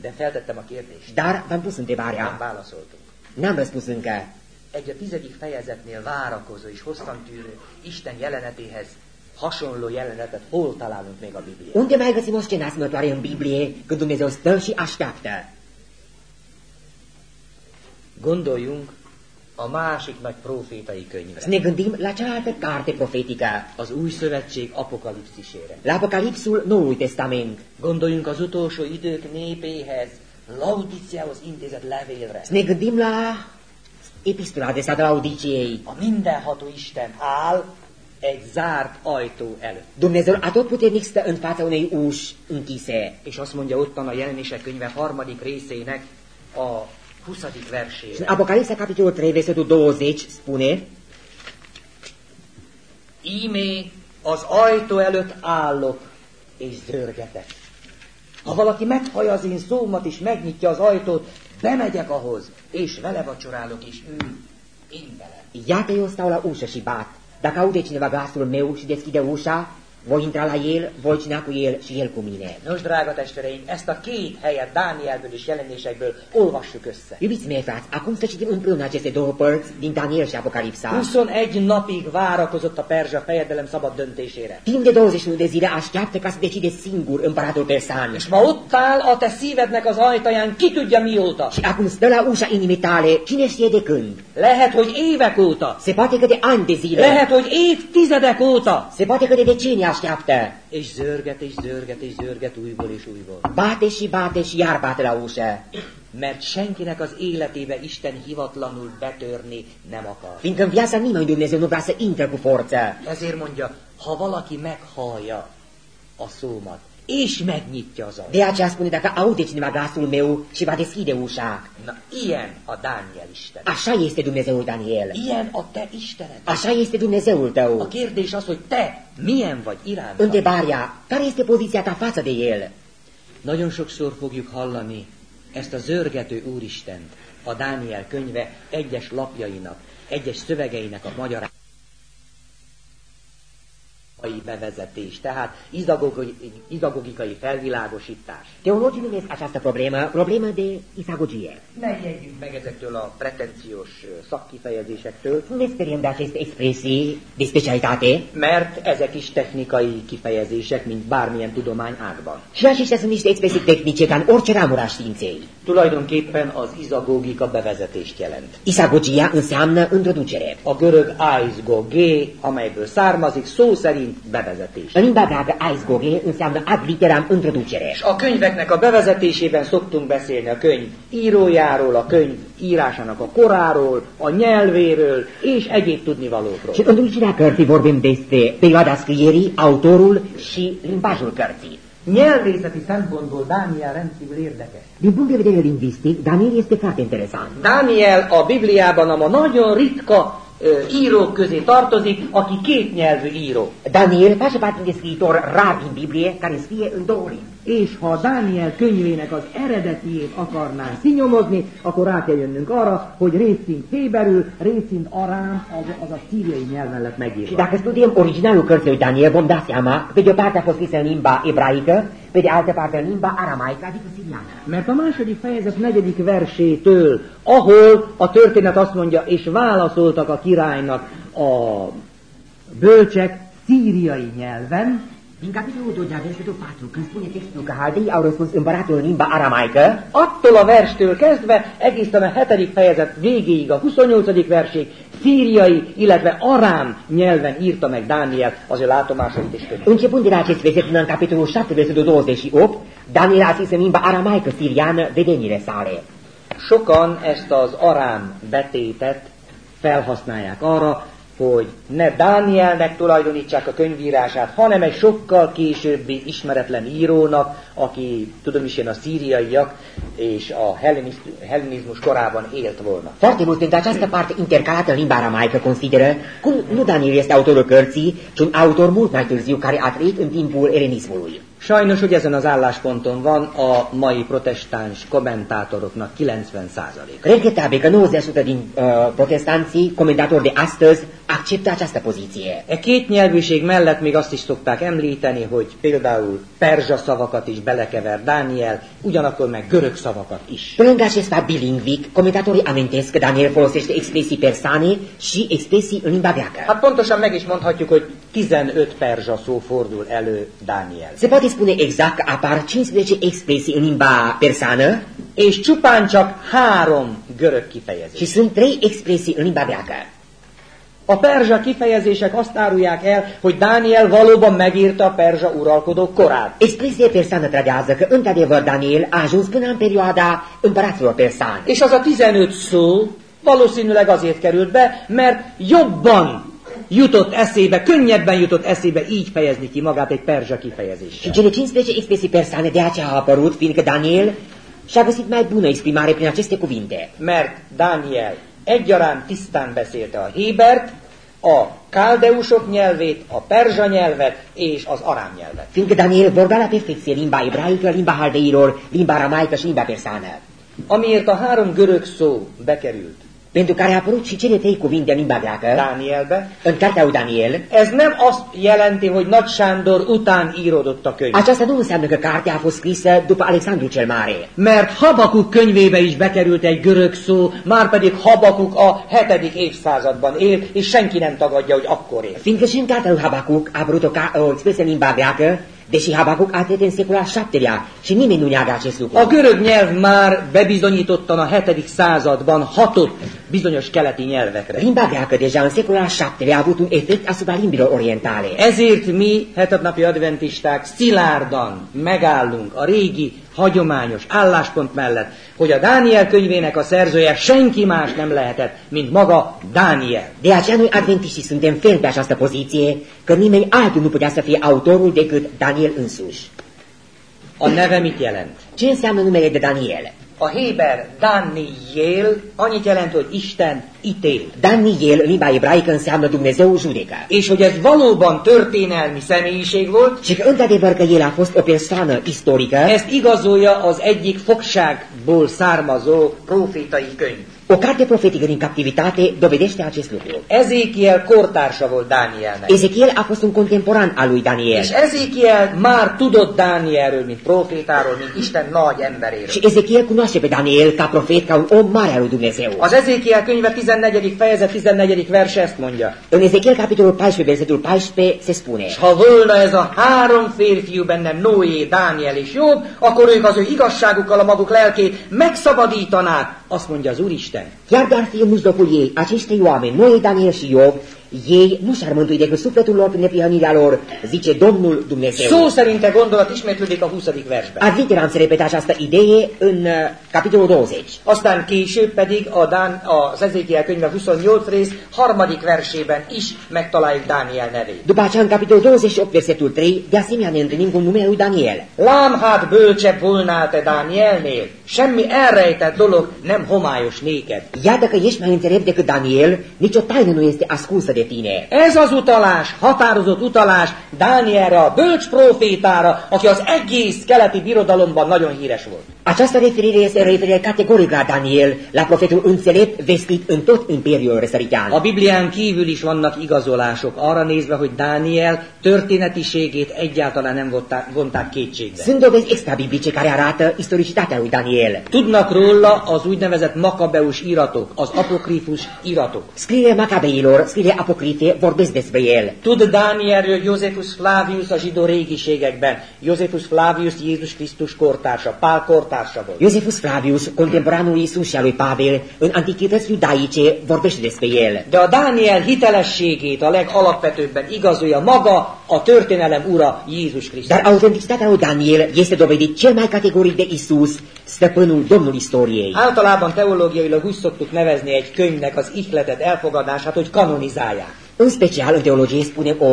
De feltettem a kérdést. Dar v-am pus Nem válaszoltunk. n-am răspuns încă. Egy a tizedik fejezetnél várakozó és hosszan tűrő Isten jelenetéhez hasonló jelenetet hol találunk még a Bibliában? Unde mai găsim o scenă asemănătoare în Biblie când Dumnezeu stă și așteaptă? Gondoljunk a másik nagy profétai Să könyvre. ne gândim la cealaltă carte profetică, Az új szövetség apokalipszisére. la Apocalipsul Noului Testament. Gondoljunk az utolsó idők népéhez, Laudiciához intézett levélre. Să ne gândim la epistola adresată la Odiciei. A mindenható Isten áll egy zárt ajtó előtt. Dumnezeul atotputernic stă în fața unei uși închise. És azt mondja ottan a jelenések könyve harmadik részének a 20. Și în versére. Apocalipsa, capitolul 3, versetul 20, spune Ímé az ajtó előtt állok, és zörgetek. Ha valaki meghallja az én szómat, és megnyitja az ajtót, bemegyek ahhoz, és vele vacsorálok, és ő én velem. Iată eu stau la ușă și bat. Dacă aude cineva glasul meu și deschide ușa, voi intra la el, voi cina cu el și el cu mine. Nos, drága testvéreim, ezt a két helyet Dánielből és jelenésekből olvassuk össze. Iubiți mei frați, acum să citim împreună aceste două părți din Daniel și Apocalipsa. 21 napig várakozott a perzsa fejedelem szabad döntésére. Timp de 21 de zile așteaptă ca să decide singur împăratul persan. És ma ott áll a te szívednek az ajtaján, ki tudja mióta. Și acum stă la ușa inimii tale, cine știe de când? Lehet, hogy évek óta. Se poate că de ani de zile. Lehet, hogy évtizedek óta. Se poate că de decenii așteaptă. És zörget, és zörget, és zörget újból és újból. Bate și iar bate la ușă. Mert senkinek az életébe Isten hivatlanul betörni nem akar. Fiindcă în viața nimeni Dumnezeu nu vrea să intre cu forță. Ezért mondja, ha valaki meghallja a szómat, és megnyitja az ajtót. De aceea spune, dacă aude cineva glasul meu și va deschide ușa, Na, ilyen a Dániel Isten. așa este Dumnezeul Daniel. Ilyen a te Istened. Așa este Dumnezeul A tău. kérdés az, hogy te milyen vagy iránta. Întrebarea, care este poziția ta față de el? Nagyon sokszor fogjuk hallani ezt a zörgető Úristent a Dániel könyve egyes lapjainak, egyes szövegeinek a magyar bevezetés, tehát izagogi- izagogikai felvilágosítás. Teologii numesc această problemă, problemă de isagogie. Ne ijedjünk meg ezektől a pretenciós szakkifejezésektől, ne speriem de aceste expresii de specialitate mert ezek is technikai kifejezések, mint bármilyen tudományágban. și aceștia sunt niște expresii tehnice ca în orice ramură a științei. Tulajdonképpen az izagógika bevezetést jelent. Isagogia înseamnă introducere. A görög aizgo G, amelyből származik, szó szerint bevezetés. În limba greacă, aizgoge înseamnă ad literam introducere. És a könyveknek a bevezetésében szoktunk beszélni a könyv írójáról, a könyv írásának a koráról, a nyelvéről és egyéb tudnivalókról. Și în introducerea cărții vorbim despre perioada scrierii, autorul și limbajul cărții. Nyelvészeti szempontból Dániel rendkívül érdekes. Din punct de vedere lingvistic, Daniel este foarte interesant. Dániel a Bibliában a nagyon ritka ö, írók közé tartozik, aki két nyelvű író. Daniel face parte de scriitor rar din Biblie care scrie în două limbi. És ha Dániel könyvének az eredetiét akarnánk kinyomozni, akkor rá kell jönnünk arra, hogy részint héberül, részint arám, az, az a szíriai nyelven lett megírva. dacă studiem originalul cărții lui Daniel, vom da seama că de o parte a fost scrisă în limba ebraică, pe de altă parte în limba aramaică, adică siriană. Mert a második fejezet negyedik versétől, ahol a történet azt mondja, és válaszoltak a királynak a bölcsek szíriai nyelven, Din capitolul 2, versetul 4, când spune textul că haldeii au răspuns împăratul în limba aramaică, attól a verstől kezdve egészen a hetedik fejezet végéig, a 28. verség szíriai, illetve arám nyelven írta meg Dániel az ő látomásait és könyvét. începând la acest verset până în capitolul 7, versetul 28, Daniel a scris în limba aramaică siriană vedenile sale. Sokan ezt az arám betétet felhasználják arra, hogy ne Dánielnek tulajdonítsák a könyvírását, hanem egy sokkal későbbi ismeretlen írónak, aki, tudom is én, a szíriaiak és a hellenizmus korában élt volna. Pentru această parte intercalată în limba aramaică consideră cum nu Daniel este autorul cărții, ci autor mult mai târziu care a timpul elenismului. Sajnos, hogy ezen az állásponton van a mai protestáns kommentátoroknak 90%. Regretabil că 90% din uh, protestanții, comentatori de astăzi, acceptă această poziție. E két nyelvűség mellett még azt is szokták említeni, hogy például perzsa szavakat is belekever Dániel, ugyanakkor meg görög szavakat is. Pe lângă acest fapt bilingvic, comentatorii amintesc că Daniel folosește expresii persane și expresii în limba greacă. Hát pontosan meg is mondhatjuk, hogy 15 perzsa szó fordul elő Dániel. Se poate spune exact că apar 15 expresii în limba persană és csupán csak három görög kifejezés. și sunt trei expresii în limba greacă. A perzsa kifejezések azt árulják el, hogy Dániel valóban megírta a perzsa uralkodók korát. Expresia persană trădează că, într-adevăr, Daniel a ajuns până în perioada împăraților persani. És az a 15 szó valószínűleg azért került be, mert jobban jutott eszébe, könnyebben jutott eszébe így fejezni ki magát egy perzsa kifejezéssel. Cele 15 expresii persane de aceea au apărut, fiindcă Daniel și-a găsit mai bună exprimare prin aceste cuvinte. Mert Dániel egyaránt tisztán beszélte a Hébert, a káldeusok nyelvét, a perzsa nyelvet és az arám nyelvet. Fiindcă Daniel vorbea la perfecție limba ebraică, limba haldeilor, limba aramaică și limba persană. Amiért a három görög szó bekerült pentru care a apărut și cele trei cuvinte în limba greacă, Dánielbe, în cartea lui Daniel, ez nem azt jelenti, hogy Nagy Sándor után íródott a könyv. aceasta nu înseamnă că cartea a fost scrisă după Alexandru cel Mare. Mert Habakuk könyvébe is bekerült egy görög szó, már pedig Habakuk a hetedik évszázadban élt, és senki nem tagadja, hogy akkor élt. Fiindcă și în cartea lui Habacuc a apărut o, o expresie în limba greacă, deși Habacuc a trăit în secol al VII-lea și nimeni nu neagă acest lucru. A görög nyelv már bebizonyítottan a hetedik században hatott bizonyos keleti nyelvekre. Limba greacă deja în secolul al VII-lea a avut un efect asupra limbilor orientale. Ezért mi, hetetnapi adventisták, szilárdan megállunk a régi, hagyományos álláspont mellett, hogy a Dániel könyvének a szerzője senki más nem lehetett, mint maga Dániel. De aceea noi adventiștii suntem fermi pe această poziție că nimeni altul nu putea să fie autorul decât Daniel însuși. A neve mit jelent? Ce înseamnă numele de? A Héber Daniel annyit jelent, hogy Isten ítél. Daniel limba ebraică înseamnă Dumnezeu judecă. És hogy ez valóban történelmi személyiség volt, Și că într-adevăr că el a fost o persoană istorică, ezt igazolja az egyik fogságból származó profétai könyv. O carte profetică din captivitate dovedește acest lucru. Ezékiel kortársa volt Dánielnek. Ezechiel a fost un contemporan al lui Daniel. És Ezékiel már tudott Dánielről, mint profétáról, mint Isten nagy emberéről. Și Ezechiel cunoaște pe Daniel ca profet, ca un om mare al lui Dumnezeu. Az Ezékiel könyve 14. fejezet 14. verse ezt mondja. În Ezechiel capitolul 14, versetul 14 se spune És ha volna ez a három férfiú bennem, Noé, Dániel és Jobb, akkor ők az ő igazságukkal a maguk lelkét megszabadítanák, azt mondja az Úristen. Chiar de ar fi în mijlocul ei acești trei oameni, Noe, Daniel și Iov, ei nu și-ar mântui decât sufletul lor prin neprihănirea lor, zice Domnul Dumnezeu. Szó a gondolat ismétlődik a 20. versben. Ad literam se repete această idee în uh, capitolul 20. Aztán később pedig a Dán, az Ezékiel könyve 28 rész harmadik versében is megtaláljuk Dániel nevét. După aceea, în capitolul 28, versetul 3, de asemenea ne întâlnim cu numele lui Daniel. Lám hát bölcsebb volnál te Dánielnél, semmi elrejtett dolog nem homályos néked. Iată că ești mai înțelept decât Daniel, nicio taină nu este ascunsă de tine. Ez az utalás, határozott utalás Dánielre, a bölcs profétára, aki az egész keleti birodalomban nagyon híres volt. Această referire este referire categorică la Daniel, la profetul înțelept vestit în tot imperiul răsăritean. A Biblián kívül is vannak igazolások arra nézve, hogy Dániel történetiségét egyáltalán nem vonták, kétségbe. Sunt dovezi extrabiblice care arată istoricitatea lui Daniel. Tudnak róla az úgynevezett makabeus iratok, az apokrifus iratok. Scrierile macabeilor, scrierile apocrife vorbesc despre el. Tud Dánielről Józefus Flavius a zsidó régiségekben. Józefus Flavius Jézus Krisztus kortársa, Pál kortársa volt. Josephus Flavius, contemporanul lui Isus și al lui Pavel, în antichități iudaice vorbește despre el. De a Dániel hitelességét a legalapvetőbben igazolja maga a történelem ura Jézus Krisztus. Dar autenticitatea lui Daniel este dovedit cel mai categoric de Isus, stăpânul Domnul istoriei. Általában teológiailag úgy szoktuk nevezni egy könyvnek az ihletet elfogadását, hogy kanonizálják. În special, teologie spune o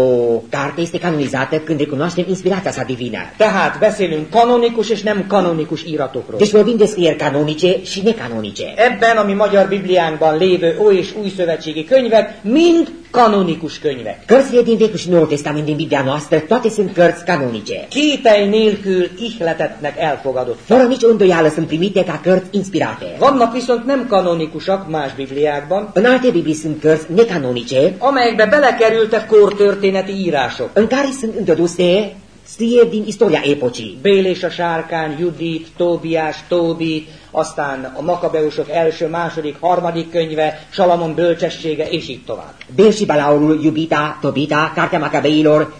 carte este canonizată când recunoaștem inspirația sa divină. Tehát beszélünk kanonikus és nem kanonikus íratokról. Deci vorbim de scrieri canonice și necanonice. Ebben a mi magyar Bibliánkban lévő Ó és Új Szövetségi könyvek mind kanonikus könyvek. Cărțile din Vechiul Noul Testament din Biblia noastră, toate sunt cărți canonice. Kételj nélkül ihletetnek elfogadott. Fără nicio îndoială sunt primite ca cărți inspirate. Vannak viszont nem kanonikusak más Bibliákban, În alte Biblii sunt cărți necanonice, amelyekbe belekerültek kortörténeti írások. în care sunt introduse scrieri din istoria epocii. Bél és a sárkány, Judit, Tóbiás, Tóbit, aztán a Makabeusok első, második, harmadik könyve, Salamon bölcsessége, és így tovább. Bél și Balaurul, Iubita, Tobita,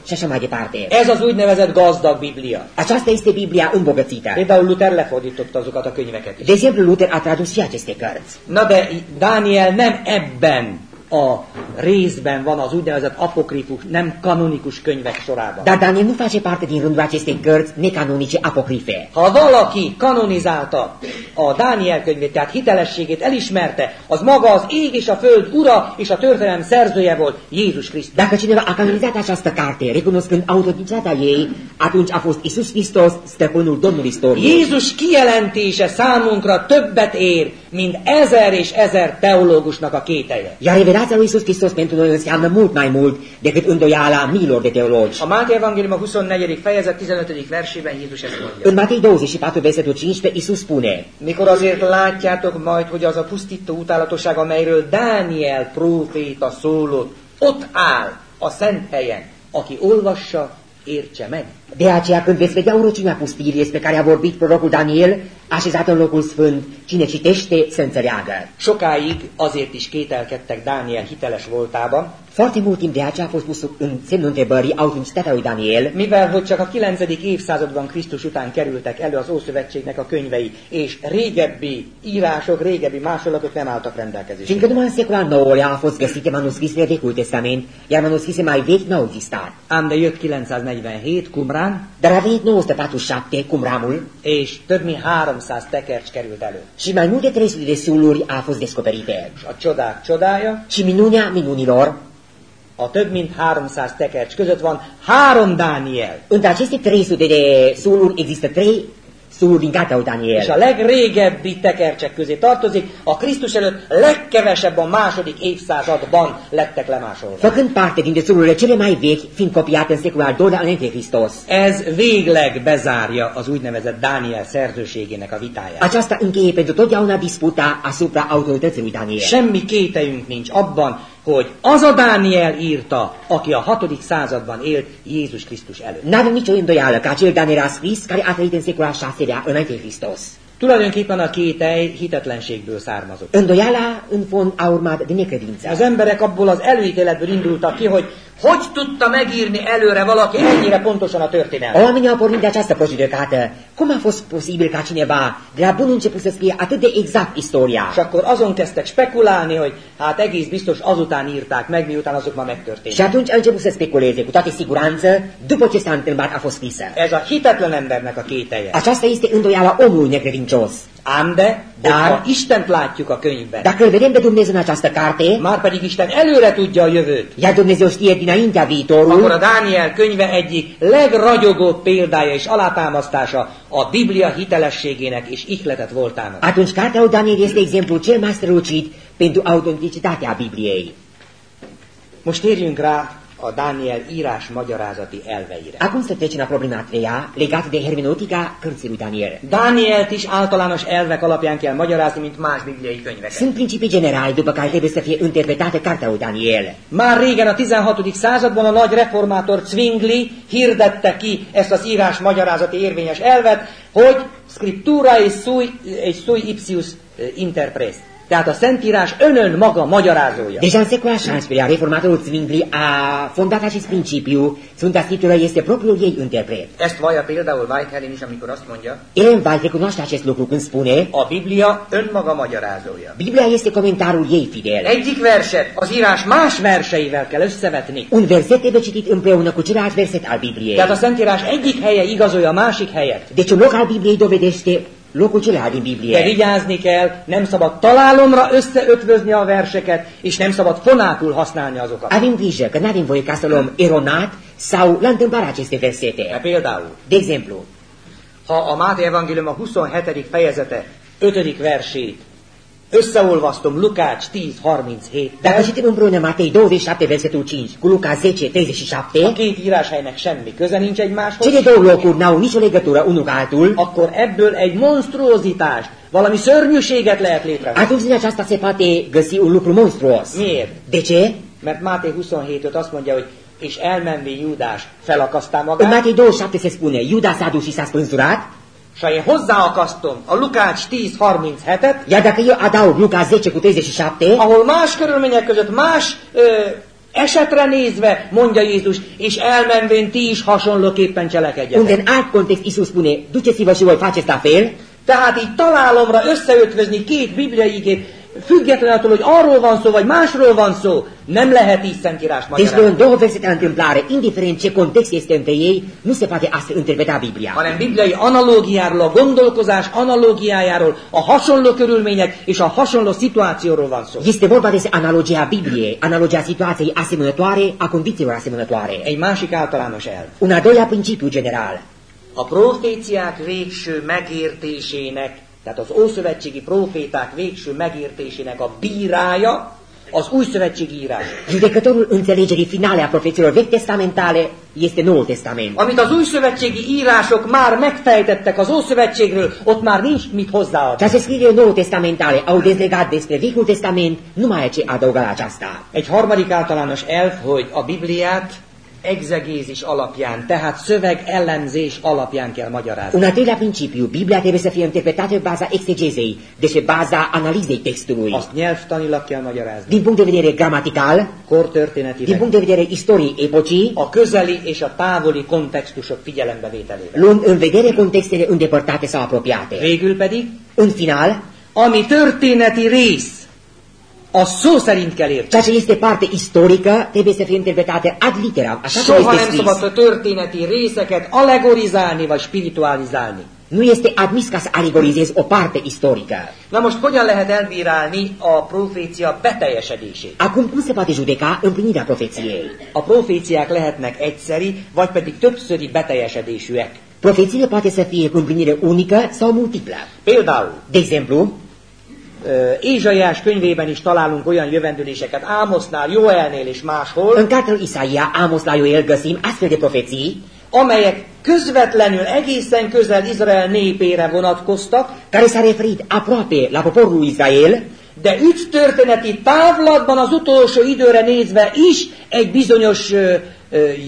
și așa mai departe. Ez az úgynevezett gazdag Biblia. Aceasta este Biblia îmbogățită. Például Luther lefordította azokat a könyveket is. De exemplu, Luther a tradus și aceste cărți. Na de Dániel nem ebben a részben van az úgynevezett apokrifus, nem kanonikus könyvek sorában. Dar Daniel nu face parte din rândul acestei cărți necanonice apocrife. Ha valaki kanonizálta a Dániel könyvét, tehát hitelességét elismerte, az maga az ég és a föld ura és a történelem szerzője volt, Jézus Krisztus. Dacă cineva a canonizat această carte, recunoscând autoritatea ei, atunci a fost Isus Hristos, stăpânul Domnului istoriei. Jézus kijelentése számunkra többet ér, mint ezer és ezer teológusnak a kételje. Iar revelația lui Isus Hristos pentru noi înseamnă mult mai mult decât îndoiala miilor de teologi. A Máté Evangélium a 24. fejezet 15. versében Jézus ezt mondja. În Matei 24, versetul 15, Isus spune, Mikor azért látjátok majd, hogy az a pusztító utálatosság, amelyről Dániel próféta szólott, ott áll a szent helyen, aki olvassa, értse meg. De aceea când veți vedea urăciunea pustirii despre care a vorbit prorocul Daniel, așezat în locul sfânt, cine citește să înțeleagă. Sokáig azért is kételkedtek Dániel hiteles voltában, Foarte mult timp de aceea a fost pus în semnul întrebării autenticitatea lui Daniel, mivel hogy csak a 9. évszázadban Krisztus után kerültek elő az Ószövetségnek a könyvei, és régebbi írások, régebbi másolatok nem álltak rendelkezésre. fiindcă numai în secula nouă au fost găsite manuscrisele Vechiul Testament, iar manuscrise mai vechi n-au existat. Ám de jött 947 Qumrán, Dar a venit 947 cum ramul és több mint 300 tekercs került elő. și mai multe 300 de suluri a fost descoperite. És a csodák csodája, Și minunea minunilor, a több mint 300 tekercs között van három Dániel. între aceste 300 de suluri există trei cartea lui És a legrégebbi tekercsek közé tartozik, a Krisztus előtt legkevesebb a második évszázadban lettek lemásolva. Făcând parte dintre sulurile cele mai vechi, fiind copiate în secolul al doilea înainte Hristos. Ez végleg bezárja az úgynevezett Dániel szerzőségének a vitáját. Aceasta încheie pentru totdeauna disputa asupra autorității lui Daniel. Semmi kételjünk nincs abban, hogy az a Dániel írta, aki a hatodik században élt Jézus Krisztus előtt. A scris care a trăit în secolul al șaselea înainte de Hristos. Tulajdonképpen a kételj hitetlenségből származott. Îndoiala, în fond, a urmat de necredință. Az emberek abból az előítéletből indultak ki, hogy hogy tudta megírni előre valaki ennyire pontosan a történelmet. Oamenii au pornit de această prejudecată. Cum a fost posibil ca cineva de la bun început să scrie atât de exact istoria? És akkor azon kezdtek spekulálni, hogy hát egész biztos azután írták meg, miután azok ma megtörténtek. Și atunci a început să speculeze, cu toată siguranță, după ce s-a întâmplat a fost scrisă. Ez a hitetlen embernek a kételje. Aceasta este îndoiala omului necredincios. Ám de, Dar- ha Istent látjuk a könyvben, Dacă îl vedem pe Dumnezeu în această carte, már pedig Isten előre tudja a jövőt, iar Dumnezeu știe dinaintea akkor a viitorul, Dániel könyve egyik legragyogóbb példája és alátámasztása a Biblia hitelességének és ihletet voltának. atunci cartea lui Daniel este exemplul cel mai strălucit pentru autenticitatea Bibliei. Most térjünk rá a Dániel írás magyarázati elveire. Acum să trecem la problema a treia, legată de hermeneutica cărții lui Daniel. Dánielt is általános elvek alapján kell magyarázni, mint más bibliai könyveket. Sunt principii generali după care trebuie să fie interpretată cartea lui Daniel. Már régen a 16. században a nagy reformátor Zwingli hirdette ki ezt az írás magyarázati érvényes elvet, hogy scriptura és sui, és sui ipsius eh, interpres. Tehát a Szentírás önön maga magyarázója. Deja în secolul al XVI-lea, reformatorul Zwingli a fondat acest principiu, Sfânta Scriptură este propriul ei interpret. Ezt vallja például Whitehelin is, amikor azt mondja, Ellen White recunoaște acest lucru când spune, a Biblia önmaga magyarázója. Biblia este comentarul ei fidel. Egyik verset az írás más verseivel kell összevetni. Un verset trebuie citit împreună cu celălalt verset al Bibliei. Tehát a Szentírás egyik helye igazolja a másik helyet. Deci un loc al Bibliei dovedește De vigyázni kell, nem szabad találomra összeötvözni a verseket, és nem szabad fonákul használni azokat. Avem grijă că nu avem voie ca să luăm eronat sau la întâmplare aceste De versete. például, De exemplu, ha a Máté Evangélium a 27. fejezete 5. versét összeolvasztom Lukács 10.37, dacă citim împreună Matei 27, versetul 5, cu Luca 10, a 37, két íráshelynek semmi köze nincs egymáshoz, cele două locuri n-au nicio legătură unul cu altul, akkor ebből egy monstruózitást, valami szörnyűséget lehet létrehozni. atunci din aceasta se poate găsi un lucru monstruos. Miért? De ce? Mert Máté 27 azt mondja, hogy és elmenvé Júdás felakasztá magát, Matei 27 se spune, Iuda s-a dus și s-a spânzurat, és ha én hozzáakasztom a Lukács 10.37-et, iar dacă eu adaug Luca 10 cu 37, ahol más körülmények között, más ö, esetre nézve mondja Jézus, és elmenvén ti is hasonlóképpen unde cselekedjetek. în alt context Isus spune, duceți-vă și voi faceți la fel, Tehát így találomra összeötvözni két bibliai függetlenül attól, hogy arról van szó, vagy másról van szó, nem lehet így Szentírást Deci magyarázni. luând două versete la întâmplare, indiferent ce context este între ei, nu se poate astfel interpreta Biblia. hanem bibliai analógiáról, a gondolkozás analógiájáról, a hasonló körülmények és a hasonló szituációról van szó. Este vorba despre analogia Bibliei, analogia situației asemănătoare a condițiilor asemănătoare. Egy másik általános elv. Un al doilea principiu general. A proféciák végső megértésének, tehát az ószövetségi proféták végső megértésének a bírája az új szövetségi írás. Judecătorul înțelegerii finale a profețiilor vechi testamentale este Noul Testament. Amit az új szövetségi írások már megfejtettek az Ószövetségről, ott már nincs mit hozzáadni. Ce scrierile Noul Testamentale au dezlegat despre Vechiul Testament, nu mai e ce adăuga la aceasta. Egy harmadik általános elv, hogy a Bibliát egzegézis alapján, tehát szöveg ellenzés alapján kell magyarázni. Un al treilea principiu, Biblia trebuie să fie interpretată pe baza exegezei, deci pe baza analizei textului. Azt nyelvtanilag kell magyarázni, Din punct de vedere gramatical, din kortörténetileg, punct de vedere istoriei epocii, a közeli és a távoli kontextusok figyelembevételével. luând în vedere contextele îndepărtate sau apropiate. Végül pedig, În final, ami történeti rész, az szó szerint kell érteni. ceea ce este parte istorică trebuie să fie interpretată ad literam, așa Soha este nem scris. szabad a történeti részeket allegorizálni vagy spiritualizálni. Nu este admis ca să alegorizezi o parte istorică. Na most hogyan lehet elbírálni a profécia beteljesedését? Acum, cum se poate judeca împlinirea profeției? A proféciák lehetnek egyszeri, vagy pedig többszöri beteljesedésűek. Profețiile poate să fie împlinire unică sau multiplă. Például De exemplu, Ézsaiás könyvében is találunk olyan jövendőléseket, Ámosznál, Joelnél és máshol, în cartea Isaia, Amos la Ioel găsim astfel de profeții amelyek közvetlenül egészen közel Izrael népére vonatkoztak, care s-a referit aproape la poporul lui Israel, de ügytörténeti távlatban az utolsó időre nézve is egy bizonyos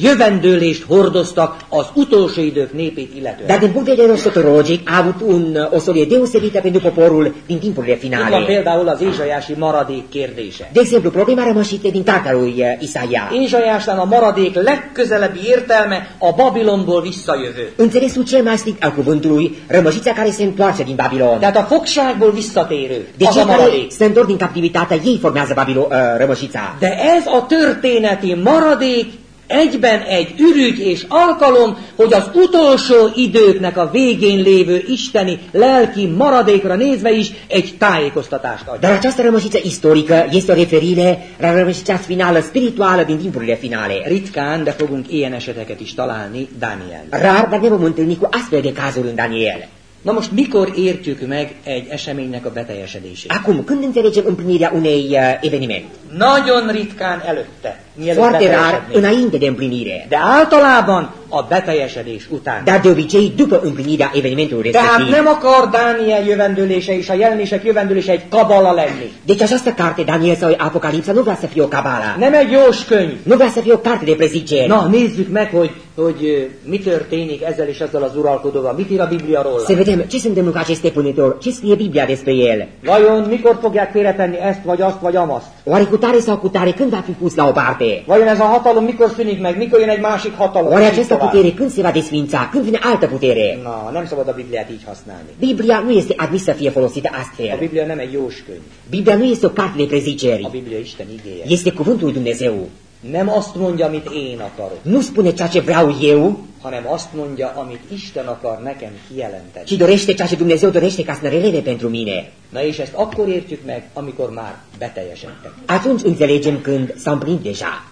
jövendőlést hordoztak az utolsó idők népét illetően. dar din punct de vedere a avut un, o solie deosebită pentru poporul din timpurile Itt van finale. például az Ézsaiási maradék kérdése. De exemplu, problema rămășită din cartea lui uh, Isaia. Ézsaiásnál a maradék legközelebbi értelme a Babilonból visszajövő. Înțelesul cel mai strict al cuvântului, rămășița care se întoarce din Babilon. Tehát a fogságból visszatérő, De cei care se întorc din captivitatea, ei formează Babilon, uh, rămășița. De ez a történeti maradék egyben egy ürügy és alkalom, hogy az utolsó időknek a végén lévő isteni lelki maradékra nézve is egy tájékoztatást adja. Dar această rămășiță istorică este o referire la rămășița finală spirituală din timpurile finale. Ritkán, de fogunk ilyen eseteket is találni Dániel. Rar, dar ne vom întâlni cu astfel de cazuri în Daniel. Na most mikor értjük meg egy eseménynek a beteljesedését? Acum, când înțelegem împlinirea unei uh, eveniment? Nagyon ritkán előtte, mielőtt Foarte rar, înainte de împlinire. De általában a beteljesedés után. Dar de obicei după împlinirea evenimentului Tehát respectiv. nem akar Dániel jövendőlése és a jelenések jövendőlése egy kabala lenni. Deci această carte, Daniel sau Apocalipsa, nu vrea să fie o cabala. Nem egy jós könyv. Nu vrea să fie o carte de preziceri. Na, nézzük meg, hogy, hogy mi történik ezzel és ezzel az uralkodóval. Mit ír a Biblia róla? Să vedem ce se întâmplă cu acest stăpânitor, ce scrie Biblia despre el. Vajon mikor fogják félretenni ezt, vagy azt, vagy amazt? Oare cu tare sau cu tare când va fi pus la o parte? Vajon ez a hatalom mikor szűnik meg, mikor jön egy másik hatalom? Oare această putere când se va desfința? Când vine altă putere? Na, nem szabad a Bibliát így használni. Biblia nu este admis să fie folosită A astfel. Biblia nem egy jós könyv. Biblia nu este o carte de A preziceri. Biblia Isten igéje. Este cuvântul lui Dumnezeu. Nem azt mondja, amit én akarok, Nu spune ceea ce vreau eu, hanem azt mondja, amit Isten akar nekem kijelenteni. ci dorește ceea ce Dumnezeu dorește ca să ne releve pentru mine. Na és ezt akkor értjük meg, amikor már beteljesedtek. Atunci înțelegem când s-au împlinit deja.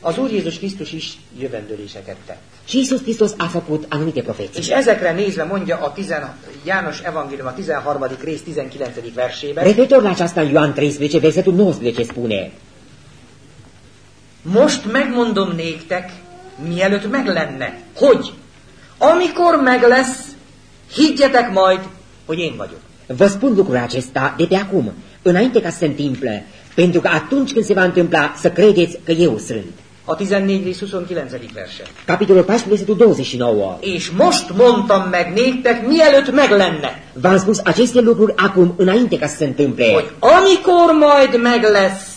Az Úr Jézus Krisztus is jövendőléseket tett. Și Iisus Hristos a făcut anumite És profeții. ezekre nézve mondja a 10, János Evangélium a 13. rész 19. versében, Referitor la aceasta, Ioan 13, versetul 19 spune Most megmondom néktek, mielőtt meg lenne, hogy amikor meg lesz, higgyetek majd, hogy én vagyok. Vă spun lucrul acesta de pe acum, înainte ca să se întâmple, pentru că atunci când se va întâmpla să credeți că eu sunt. A 14. rész 29. verse. Capitolul 14, versetul 29. És most mondtam meg néktek, mielőtt meg lenne, V-am spus aceste lucruri acum, înainte ca să se întâmple. hogy amikor majd meg lesz,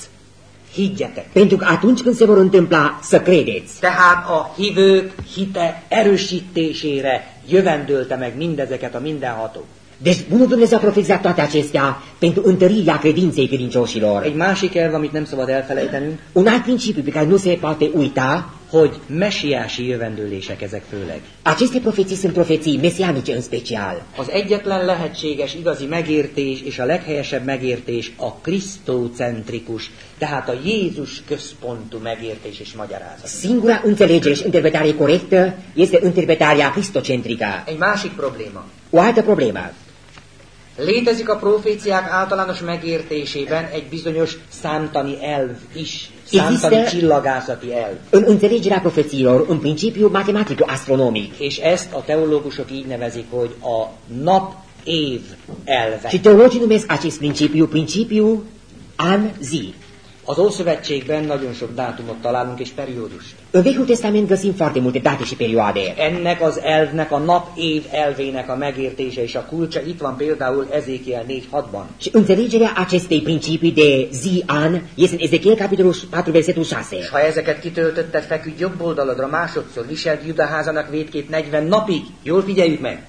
higgyetek. Pentru că atunci când se vor întâmpla, să credeți. Tehát a hívők hite erősítésére jövendölte meg mindezeket a mindenható. Deci Bunul Dumnezeu a profetizat toate acestea pentru întărirea credinței credincioșilor. Egy másik elv, amit nem szabad elfelejtenünk, Un alt principiu pe care nu se poate uita, hogy messiási jövendőlések ezek főleg. aceste profeții sunt profeții mesianice în special. Az egyetlen lehetséges igazi megértés és a leghelyesebb megértés a krisztócentrikus, tehát a Jézus központú megértés és magyarázat. Singura înțelegere și interpretare corectă este interpretarea cristocentrică. Egy másik probléma. O altă problemă. Létezik a proféciák általános megértésében egy bizonyos számtani elv is, számtani Existe- csillagászati elv. În înțelegerea profețiilor, în principiu matematico-astronomic. És ezt a teológusok így nevezik, hogy a nap-év elve. Și teologii numesc acest principiu principiu an-zi. Az Ószövetségben nagyon sok dátumot találunk és periódust. În Vechiul Testament găsim foarte multe date și perioade. Ennek az elvnek, a nap-év elvének a megértése és a kulcsa itt van például Ezékiel 4.6-ban. Și înțelegerea acestei principii de zi-an este în Ezechiel capitolul 4, versetul 6. És ha ezeket kitöltötted, feküdj jobb oldaladra másodszor, viselt Judaházának védkét 40 napig. Jól figyeljük meg!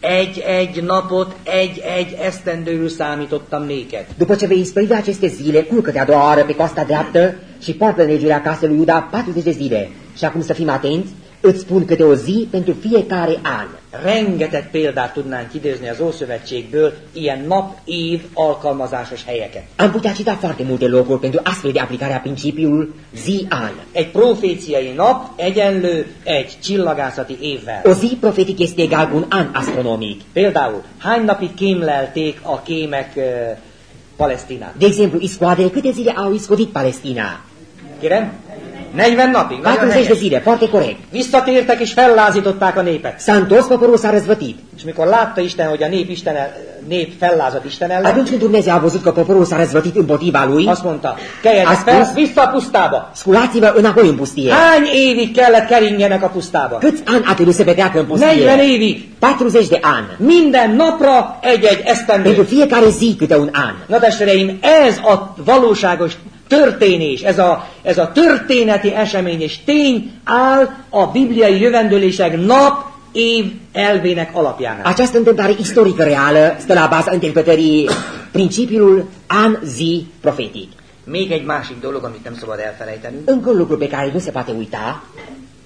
Egy-egy napot, egy-egy esztendőül számítottam néked. După ce vei isprăvi aceste zile, culcă de a doua oară pe coasta dreaptă și poartă legerea casei lui Iuda 40 de zile. Și acum să fim atenți, îți spun câte o zi pentru fiecare an. Rengeteg példát tudnánk idézni az Ószövetségből, ilyen nap-év alkalmazásos helyeket. Am putea cita foarte multe locuri pentru astfel de aplicare a principiului zi-an. Egy proféciai nap egyenlő egy csillagászati évvel. O zi profetic este egal cu un an astronomic. Például, hány napig kémlelték a kémek uh, Palesztinát? De exemplu, iscoadele câte zile au iscodit Palestina? Kérem? 40 napig. Nagyon 40 de zile, foarte corect. Visszatértek és fellázították a népet. S-a întors, poporul s-a răzvătit. És mikor látta Isten, hogy a nép, Isten el, nép fellázad Isten ellen, Atunci când Dumnezeu a văzut că poporul s-a răzvătit împotriva lui, azt mondta, keljenek fel, vissza a pusztába. sculați-vă înapoi în pustie. Hány évig kellett keringjenek a pusztába? Câți ani a trebuit să petreacă în 40 pustie? évig. 40 de ani. Minden napra egy-egy esztendő. Pentru fiecare zi câte un an. Na testvéreim, ez a valóságos történés, ez a, ez a történeti esemény és tény áll a bibliai jövendőlések nap, év elvének alapjánál. Această întâmplare istorică reală stă la baza interpretării principiul an-zi profetic. Még egy másik dolog, amit nem szabad elfelejtenünk. Încă un lucru pe care nu se poate uita,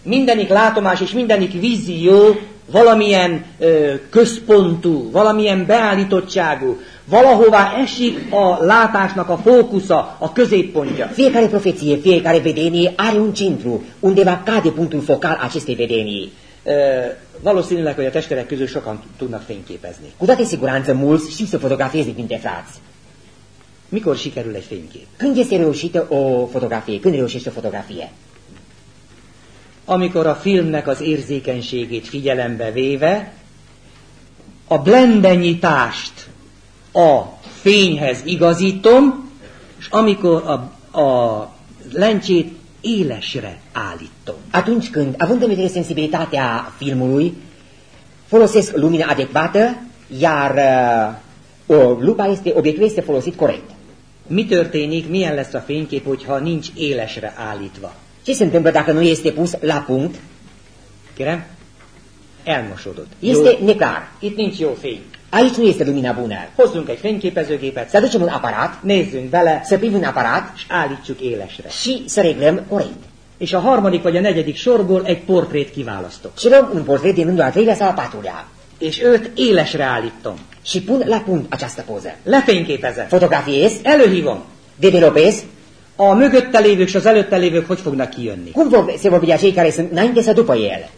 Mindenik látomás és mindenik vízió valamilyen ö, központú, valamilyen beállítottságú, valahová esik a látásnak a fókusza, a középpontja. fiecare profeție, fiecare vedenie are un centru, undeva cade punctul focal acestei vedenii. Ö, valószínűleg, hogy a testvérek közül sokan tudnak fényképezni. Cu toată siguranță, mulți știu să fotografieze dintre frați. Mikor sikerül egy fénykép? Când este reușită o fotografie? Când reușește o fotografie? amikor a filmnek az érzékenységét figyelembe véve a blendenyitást a fényhez igazítom, és amikor a, a lencsét élesre állítom. Atunci când, având în vedere sensibilitatea filmului, folosesc lumina adecvată, iar uh, o, lupa este, obiectul este folosit corect. Mi történik, milyen lesz a fénykép, hogyha nincs élesre állítva? Ce se întâmplă dacă nu este pus la punct? Kérem? Elmosodott. Este neclar. Itt nincs jó fény. Aici nu este lumina bună. Hozzunk egy fényképezőgépet, Să aducem un aparat, nézzünk bele, să privim în aparat és állítsuk élesre. și să reglăm corect. és a harmadik vagy a negyedik sorból egy portrét kiválasztok. Și luăm un portret din rândul al treilea sau al patrulea. És őt élesre állítom. Și pun la punct această poză. Lefényképezem. Fotografiez, Előhívom. developez, A mögötte lévők és az előtte lévők hogy fognak kijönni. cum vor, se vor vedea cei care sunt înainte sau după el.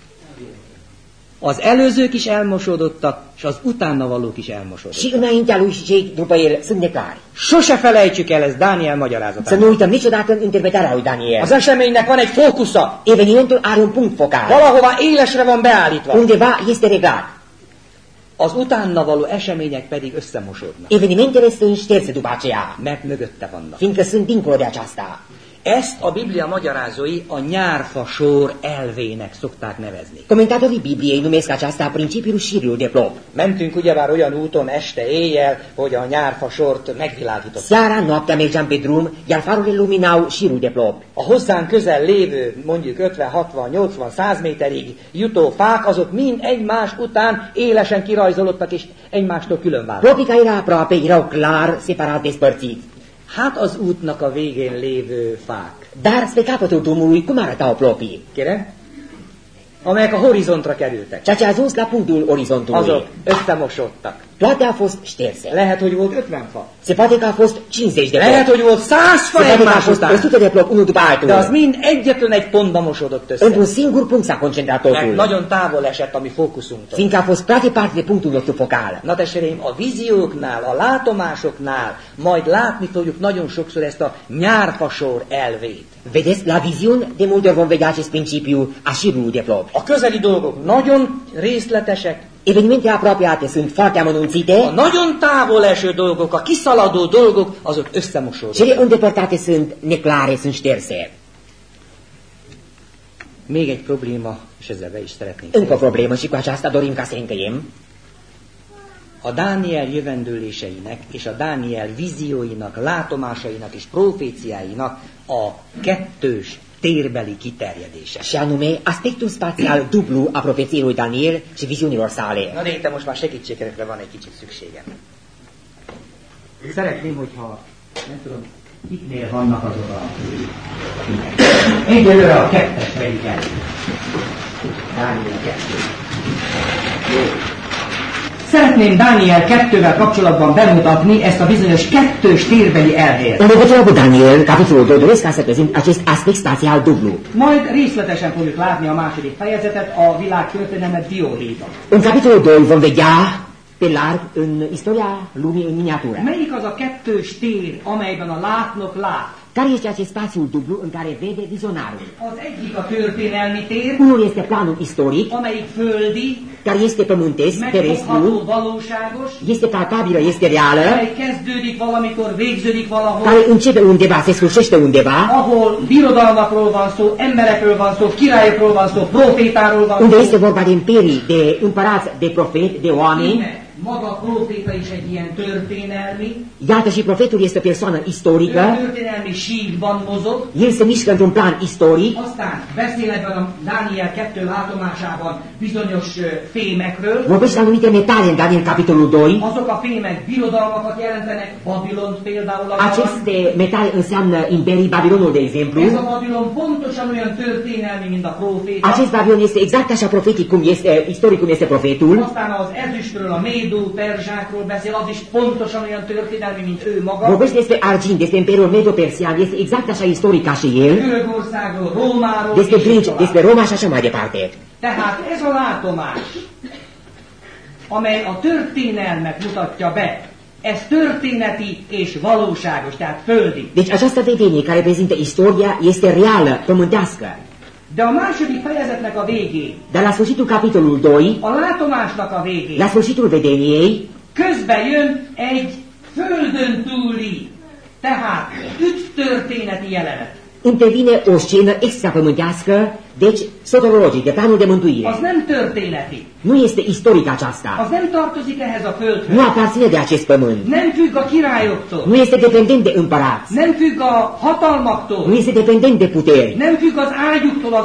Az előzők is elmosódottak, és az utána valók is elmosódottak. Și înaintea lui și cei după el sunt neclari. Sose felejtsük el, ez Dániel Să magyarázatában. nu uităm niciodată interpretarea lui Daniel. Az eseménynek van egy fókusza. Evenimentul are un punct focal. Valahova élesre van beállítva. Undeva este reglat. Az utána való események pedig összemosódnak, Evenimentele sunt șterse după aceea, mert mögötte vannak. fiindcă sunt dincolo de aceasta. Ezt a Biblia magyarázói a nyárfa sor elvének szokták nevezni. Comentatorii Bibliei numesc aceasta principiul șirului de plop. Mentünk ugyebár olyan úton este éjjel, hogy a nyárfa sort megvilágítottuk. Seara, noaptea mergeam pe drum, iar farurile luminau șirul de plop. A hozzánk közel lévő, mondjuk 50, 60, 80, 100 méterig jutó fák, azok mind egymás után élesen kirajzolódtak és egymástól különváltak. Plopii care erau aproape erau clar separat despărțiți. Hát az útnak a végén lévő fák. Dar spre capătul drumului, cum arătau plopii? Kérem? Amelyek a horizontra kerültek. Ceea ce a ajuns la punctul orizontului. Azok összemosodtak. Toate au fost șterse. Lehet, hogy volt 50 fa. Se poate că a fost 50 de Lehet, hogy volt 100 fa Se poate că a fost után. 100 de plop, unul după altul. De az mind egyetlen egy pontba mosódott össze. Într-un singur punct s-a concentrat Mert totul. nagyon távol esett a mi fókuszunktól. Fiindcă a fost prea departe de punctul nostru focal. Na testvéreim, a vízióknál, a látomásoknál majd látni fogjuk nagyon sokszor ezt a nyárfasor elvét. Vedeți, la viziuni de multe ori vom vedea acest principiu a șirului de plop. A közeli dolgok nagyon részletesek, Evenimentele apropiate sunt foarte a amănunțite, nagyon távol eső dolgok, a kiszaladó dolgok, azok összemosódnak. cele îndepărtate sunt neclare, sunt șterse. Még egy probléma, és ezzel be is szeretnénk. Încă o problemă și cu aceasta dorim ca să încheiem. A Dániel jövendőléseinek és a Dániel vízióinak, látomásainak és proféciáinak a kettős térbeli kiterjedése. Și anume aspectul spațial dublu a profeției lui Daniel și viziunilor sale. Na de itt most már segítségekre van egy kicsit szükségem. Szeretném, hogyha nem tudom, kiknél vannak azok a... Egyelőre a kettes vegyük el. Dániel 2. Jó. Szeretném Dániel 2-vel kapcsolatban bemutatni ezt a bizonyos kettős térbeli elvét. Legătură Daniel, capitolul 2, doresc ca să prezint acest aspect spațial dublu. Majd részletesen fogjuk látni a második fejezetet, a világ történelme dióhéjban. În capitolul 2 vom vedea pe larg în istoria lumii în miniatură. Melyik az a kettős tér, amelyben a látnok lát? Care este acest spațiu dublu în care vede vizionarul? Az egyik a történelmi tér, Unul este planul istoric, amelyik földi, care este pământesc, megfogható, terestru, valóságos, este palpabilă, este reală, amely kezdődik valamikor, végződik valahol, care începe undeva, se sfârșește undeva, ahol birodalmakról van szó, emberekről van szó, királyokról van szó, profétáról van unde szó. este vorba de imperii, de împărați, de profeti, de oameni. Maga a proféta is egy ilyen történelmi, Iată și profetul este o persoană istorică, történelmi síkban mozog, el se mișcă într-un plan istoric, aztán beszél ebben a Dániel 2 látomásában bizonyos fémekről, vorbește anumite metale în Daniel capitolul 2, azok a fémek birodalmakat jelentenek, Babilont például aceste metale înseamnă imperii, Babilonul de exemplu, Ez a Babilon pontosan olyan történelmi, mint a proféta. acest Babilon este exact așa profetic cum este, istoric cum este profetul, Aztán az ezüstről, a médó perzsákról beszél, az is pontosan olyan történelmi, mint ő maga. vorbește despre argint, despre imperiul medo-persian, este exact așa istoric ca și el, Görögországról, Rómáról, despre tovább. despre Roma și așa mai departe. Tehát ez a látomás, amely a történelmet mutatja be, ez történeti és valóságos, tehát földi. Deci această vedenie care prezintă istoria este reală, pământească. De a második fejezetnek a végén, Dar la sfârșitul capitolul 2, a látomásnak a végén, la sfârșitul vedeniei, közbe jön egy földön túli, tehát üt történeti jelenet. Intervine o scenă extrapământească, deci soterologic, de planul de Az mântuire. nem történeti, Nu este istoric aceasta. az nem tartozik ehhez a földhöz, Nu aparține de acest pământ. nem függ a királyoktól, Nu este dependent de împărați. nem függ a Nu hatalmaktól, este dependent de puteri. nem függ az ágyuktól, az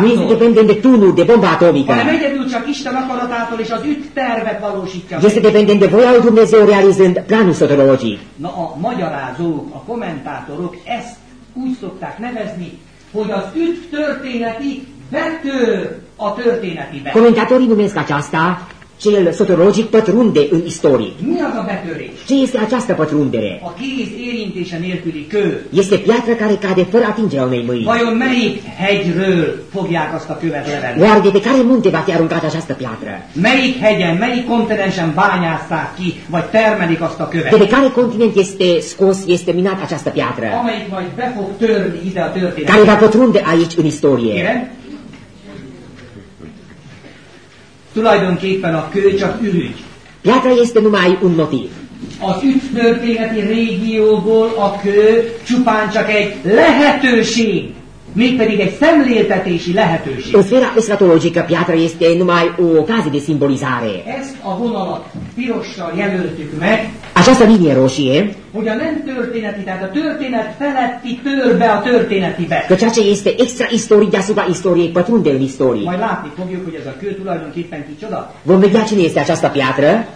Nu este dependent de tunuri, de bomba atomică. hanem egyedül csak Isten akaratától és az üt tervet valósítja. Este dependent de voia lui Dumnezeu realizând planul soterologic. Na a magyarázók, a kommentátorok ezt úgy szokták nevezni, hogy az üt történeti betör a történetibe. Comentatorii numesc aceasta cel sociologic pătrunde în istorie. Mi az a betörés? Ce este această pătrundere? A kéz érintése nélküli kő. Este piatră care cade fără atingerea unei mâini. Vajon melyik hegyről fogják azt a követ levenni? Oare de pe care munte va fi aruncată această piatră? Melyik hegyen, melyik kontinensen bányásszák ki, vagy termelik azt a De követ? pe care continent este scos, este minat această piatră? Amelyik majd be fog törni ide a Care történetbe. va pătrunde aici în istorie? Kérem? Tulajdonképpen a kő csak ürügy. Piatra este numai un motiv. Az üt történeti régióból a kő csupán csak egy lehetőség, mégpedig egy szemléltetési lehetőség. În sfera escatologică, piatra este numai o ocazie de simbolizare. Ezt a vonalat pirossal jelöltük meg, Această linie roșie, hogy a nem történeti, tehát a történet feletti tör be a történetibe. că ceea ce este extra-istoric deasupra istoriei pătrunde în istorie. Majd látni fogjuk, hogy ez a kő tulajdonképpen kicsoda. Vom vedea cine este această piatră.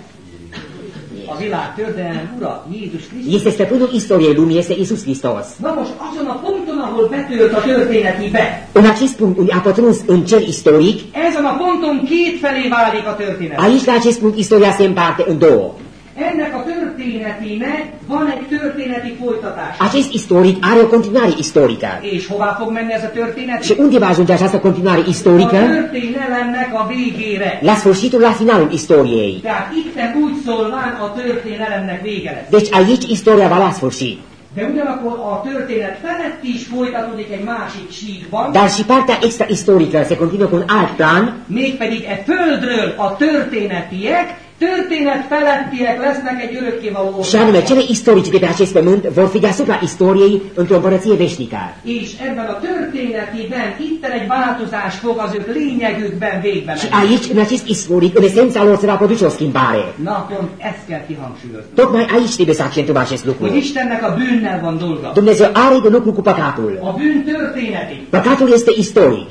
A világ történelem ura, Jézus Krisztus. Este stăpânul istoriei lumii, este Isus Hristos. Na most azon a ponton, ahol betört a történetibe, În acest punct unde a pătruns în cel istoric, ezen a ponton kétfelé válik a történet. aici la acest punct istoria se împarte în două. Ennek a történetének van egy történeti folytatás. Acest istoric are o continuare istorică. És hová fog menni ez a történet? Și unde va ajunge această continuare A istorică? történelemnek a végére. La sfârșitul, la finalul istoriei. Tehát itten úgy szólván a történelemnek vége lesz. Deci aici istoria va la sfârșit. De ugyanakkor a történet felett is folytatódik egy másik síkban, Dar și partea extra-istorică se continuă cu un alt plan, mégpedig e földről a történetiek, történet felettiek lesznek egy örökkévaló și anume cele istorice de pe acest pământ vor fi deasupra istoriei într-o împărăție veșnică. És ebben a történetiben itten egy változás fog az ők lényegükben végbe Și aici, în acest istoric, în esența lor se va produce o schimbare. Na, pont ezt kell kihangsúlyozni. Tocmai aici trebuie să accentuăm acest lucru. Hogy Istennek a bűnnel van dolga. Dumnezeu are de lucru cu păcatul. A bűn történeti. Păcatul este istoric.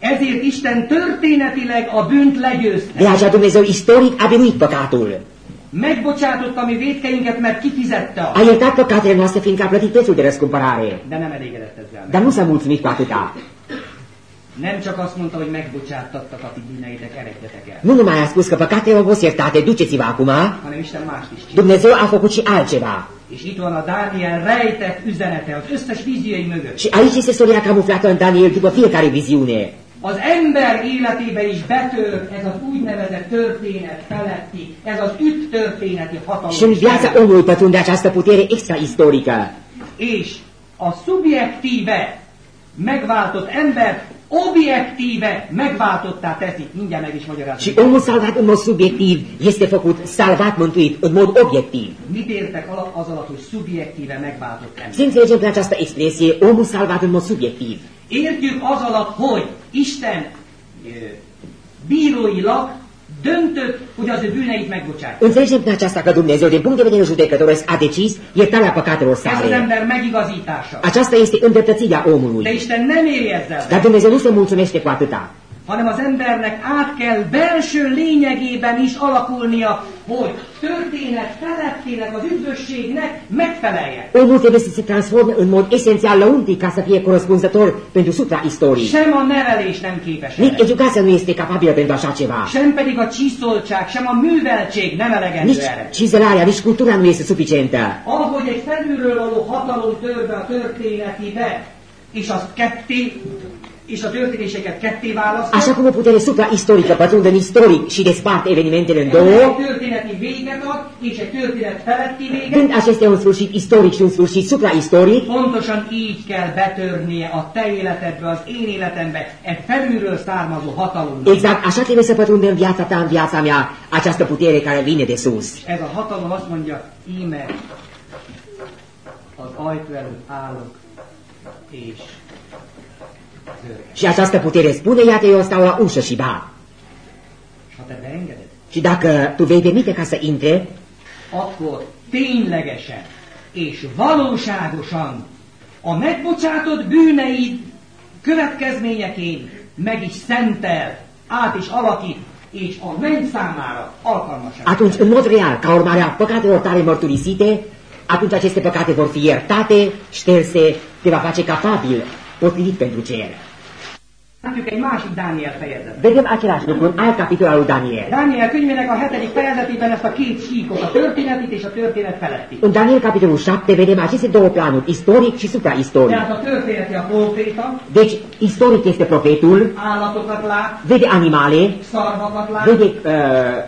Ezért Isten történetileg a bűnt legyőzte. De aceea Dumnezeu istoric a biruit păcatul. Megbocsátott a mi védkeinket, mert kifizette. A iertat păcatele noastre fiindcă a plătit prețul de răscumpărare. De nem elégedett ezzel. meg. Dar nu s-a mulțumit cu atâta. Nem csak azt mondta, hogy megbocsáttatok a ti bűneitek, eredjetek el. Nu numai a spus că păcatele au fost iertate, duceți-vă acum, Hanem Isten mást is csinál. Dumnezeu a făcut și altceva. És itt van a Dániel rejtett üzenete az összes víziói mögött. Și aici este solia camuflată în Daniel după fiecare viziune. Az ember életébe is betör ez az úgynevezett történet feletti, ez az üt történeti hatalom. Și în viața omului pătrunde această putere extraistorică. És a szubjektíve megváltott ember objektíve megváltottá teszi. Mindjárt meg is magyarázom. Și omul salvat în mod subiectiv este făcut salvat, mântuit în mod obiectiv. Mit értek az alatt, hogy szubjektíve megváltott ember? Ce înțelegem prin această expresie, omul salvat în mod subiectiv? Értjük az alatt, hogy Isten bíróilag döntött, hogy az ő bűneit megbocsátja. Înțelegem prin aceasta că Dumnezeu, din punct de vedere judecătoresc, a decis iertarea păcatelor Ez az sale. ember megigazítása. Aceasta este îndreptățirea De omului. Isten nem éri ezzel, Dar Dumnezeu nu se mulțumește cu atâta. Hanem az embernek át kell belső lényegében is alakulnia, hogy történet felettének, az üdvösségnek megfelelje. Omul trebuie să se transforme în mod esențial lăuntric ca să fie corespunzător pentru supra-istorii. Sem a nevelés nem képes Nici educația nu este capabilă pentru așa ceva. Sem pedig a csiszoltság, sem a műveltség nem elegendő Nici erre. cizelarea, nici cultura nu este suficientă. Ahogy egy felülről való hatalom tör be a történetibe, és az ketté, és a történéseket ketté választ, Așa cum o putere supra-istorică pătrunde în istoric și desparte evenimentele în două, történeti véget ad, és egy történet feletti véget, când acesta e un sfârșit istoric și un sfârșit supra-istoric, pontosan így kell betörnie a te életedbe, az én életembe, egy felülről származó hatalom. exact așa trebuie să pătrunde în viața ta, în viața mea, această putere care vine de sus. Ez a hatalom azt mondja, íme az ajtó előtt állok, és. Și această putere spune, iată eu stau la ușă și bat. És ha te beengeded, Și dacă tu vei permite ca să intre, akkor ténylegesen és valóságosan a megbocsátott bűneid következményeként meg is szentel, át is alakít, és a menny számára alkalmasak. atunci, în mod real, ca urmare a păcatelor tale mărturisite, atunci aceste păcate vor fi iertate, șterse, te va face capabil potrivit pentru cer. Látjuk egy másik Dániel fejezet. Alt capitol al lui Daniel. Dániel könyvének a hetedik fejezetében ezt a két síkot, a történetit és a történet feletti. În Daniel capitolul 7 vedem aceste două planuri, istoric și supraistoric. Tehát a történeti a proféta, Deci, istoric este profetul, állatokat lát, vede animale, szarvakat lát, vede uh,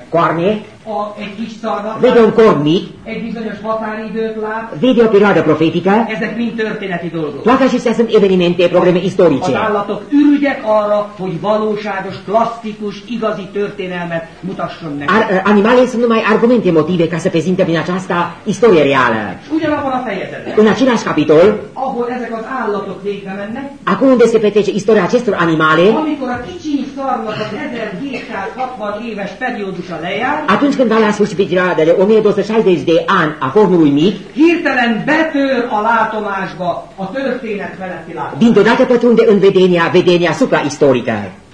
coarne, a, egy kis lát, corn mic, egy bizonyos határidőt lát, vede o perioadă profetică. ezek mind történeti dolgok. Acestea sunt evenimente, probleme Az istorice. állatok ürügyek arra, hogy valóságos, klasszikus, igazi történelmet mutasson nekik. Ar, uh, animalele sunt numai argumente, motive ca să prezinte prin aceasta istorie reală. Ugyanabban a fejezetben, În același capitol, ahol ezek az állatok végbe mennek, acum unde se petrece istoria acestor animale, amikor a kicsiny szarnak az 1760 éves periódusa lejár, atunci când la sfârșit pe perioada de 1260 de ani a cornului mic, hirtelen betör a látomásba a történet feletti látomás. dintr-o dată pătrunde în vedenia, vedenia supraistorică.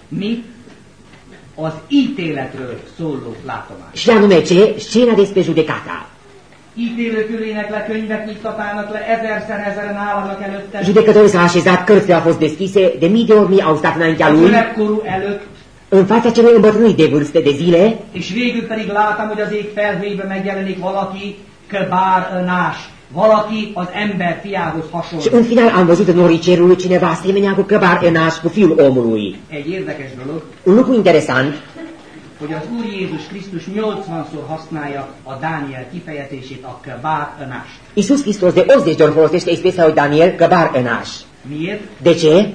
Mi? Az ítéletről szóló látomás. Și anume ce? Scena despre judecata. Ítélők ülének le, könyvek nyittatálnak le, ezerszer ezeren állnak előtte. Judecătorul s-a așezat, cărțile au fost deschise, de mii de ori mii au stat înaintea Az lui, öregkorú előtt, în fața celui îmbătrânit de vârste de zile, és végül pedig láttam, hogy az ég felhőiben megjelenik valaki, kebár önás, valaki az ember fiához hasonló. în final am văzut în norii cerului cineva asemenea cu căbar enaș cu fiul omului. Egy érdekes dolog, Un lucru interesant, hogy az Úr Jézus Krisztus 80-szor használja a Dániel kifejezését, a kebár önás. Iisus Hristos de 80 de ori folosește expresia lui Daniel căbar enaș. Miért? De ce?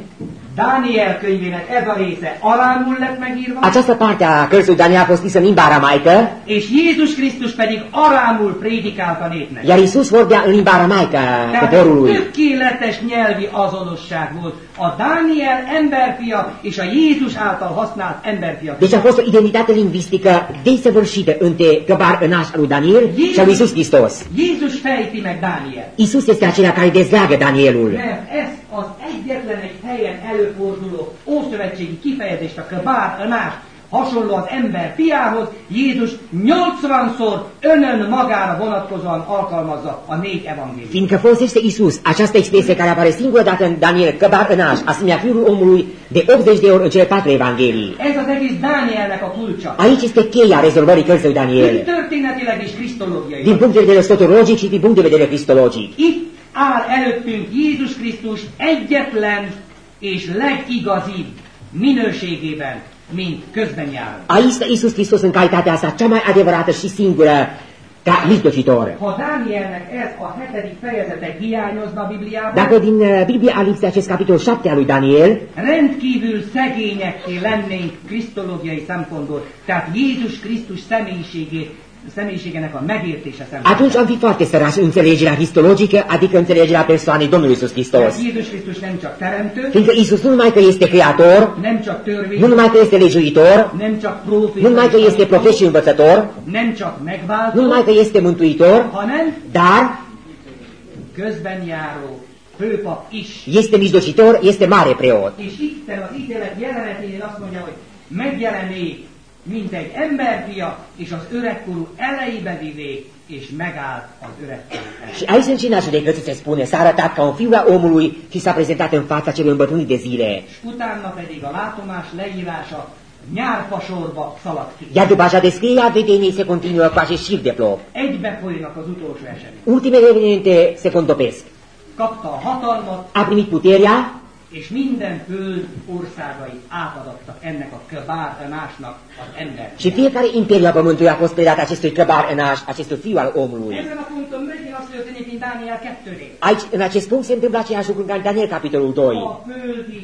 Dániel könyvének ez a része arámul lett megírva, Această parte a cărții Daniel a fost scrisă în limba aramaică, és Jézus Krisztus pedig arámul prédikált a népnek. iar Iisus vorbea în limba aramaică poporului. tökéletes nyelvi azonosság volt a Dániel emberfia és a Jézus által használt emberfia. Deci a fost o identitate lingvistică desăvârșită între căbar enaș al lui Daniel și al lui Iisus Hristos. Jézus fejti meg Dániel. Iisus este acela care dezleagă Danielul. Mert ez az egyetlen egy helyen előforduló ószövetségi kifejezést, a kabár, önás, hasonló az ember fiához, Jézus 80-szor önön magára vonatkozóan alkalmazza a négy evangélium. Fiindcă folosește Iisus această expresie care apare singură dată în Daniel, căbar enaș, asemenea fiul omului, de 80 de ori în cele patru evanghelii. Ez az egész Dánielnek a kulcsa. Aici este cheia rezolvării cărții lui Daniel. történetileg és krisztológiai. Din punct de vedere scotologic și din punct de vedere cristologic. Itt áll előttünk Jézus Krisztus egyetlen és legigazibb minőségében, mint közben járó. Aici stă Iisus Hristos în calitatea sa cea mai adevărată și singură ca mijlocitor. Ha Dánielnek ez a hetedik fejezete hiányozna a Bibliában, Dacă din uh, Biblie a lipsit acest capitol 7 al lui Daniel, rendkívül szegényekké lennénk krisztológiai szempontból, tehát Jézus Krisztus személyiségét, személyiségének a megértése atunci szempontból. am fi foarte sărași în înțelegerea cristologică, adică înțelegerea persoanei Domnului Iisus Hristos. Jézus Krisztus nem csak teremtő, Fiindcă Iisus nu numai că este creator, nem csak nu törvény, numai că este legiuitor, nem csak próféta, nu numai că este profet și învățător, nem csak nu megváltó, numai că este mântuitor, hanem dar közben járó főpap is. este mijlocitor, este mare preot. És Isten az ítélet jeleneténél azt mondja, hogy megjelenik, mint egy emberfia, és az öregkorú elejébe vivé, és megállt az öregkorú Și elejébe. aici în cina judecății se spune, s-a arătat ca un fiu al omului și s-a prezentat în fața celui îmbătrânit de zile. Utána pedig a látomás leírása nyárfasorba szalad ki. Iar după așa descrierea vedeniei se continuă cu acest șir de plop. Egybe folynak az utolsó esemény. Ultimele evenimente se contopesc. Kapta a hatalmat, A primit puterea és minden föld országai átadottak ennek a köbártanásnak az ember. și fiecare imperiu a pământului a fost predat acestui căbar enaș, acestui fiu al omului. Ezen a ponton megint az történik, mint Dániel 2 Aici, în acest punct, se întâmplă același lucru ca în Daniel, capitolul 2. A földi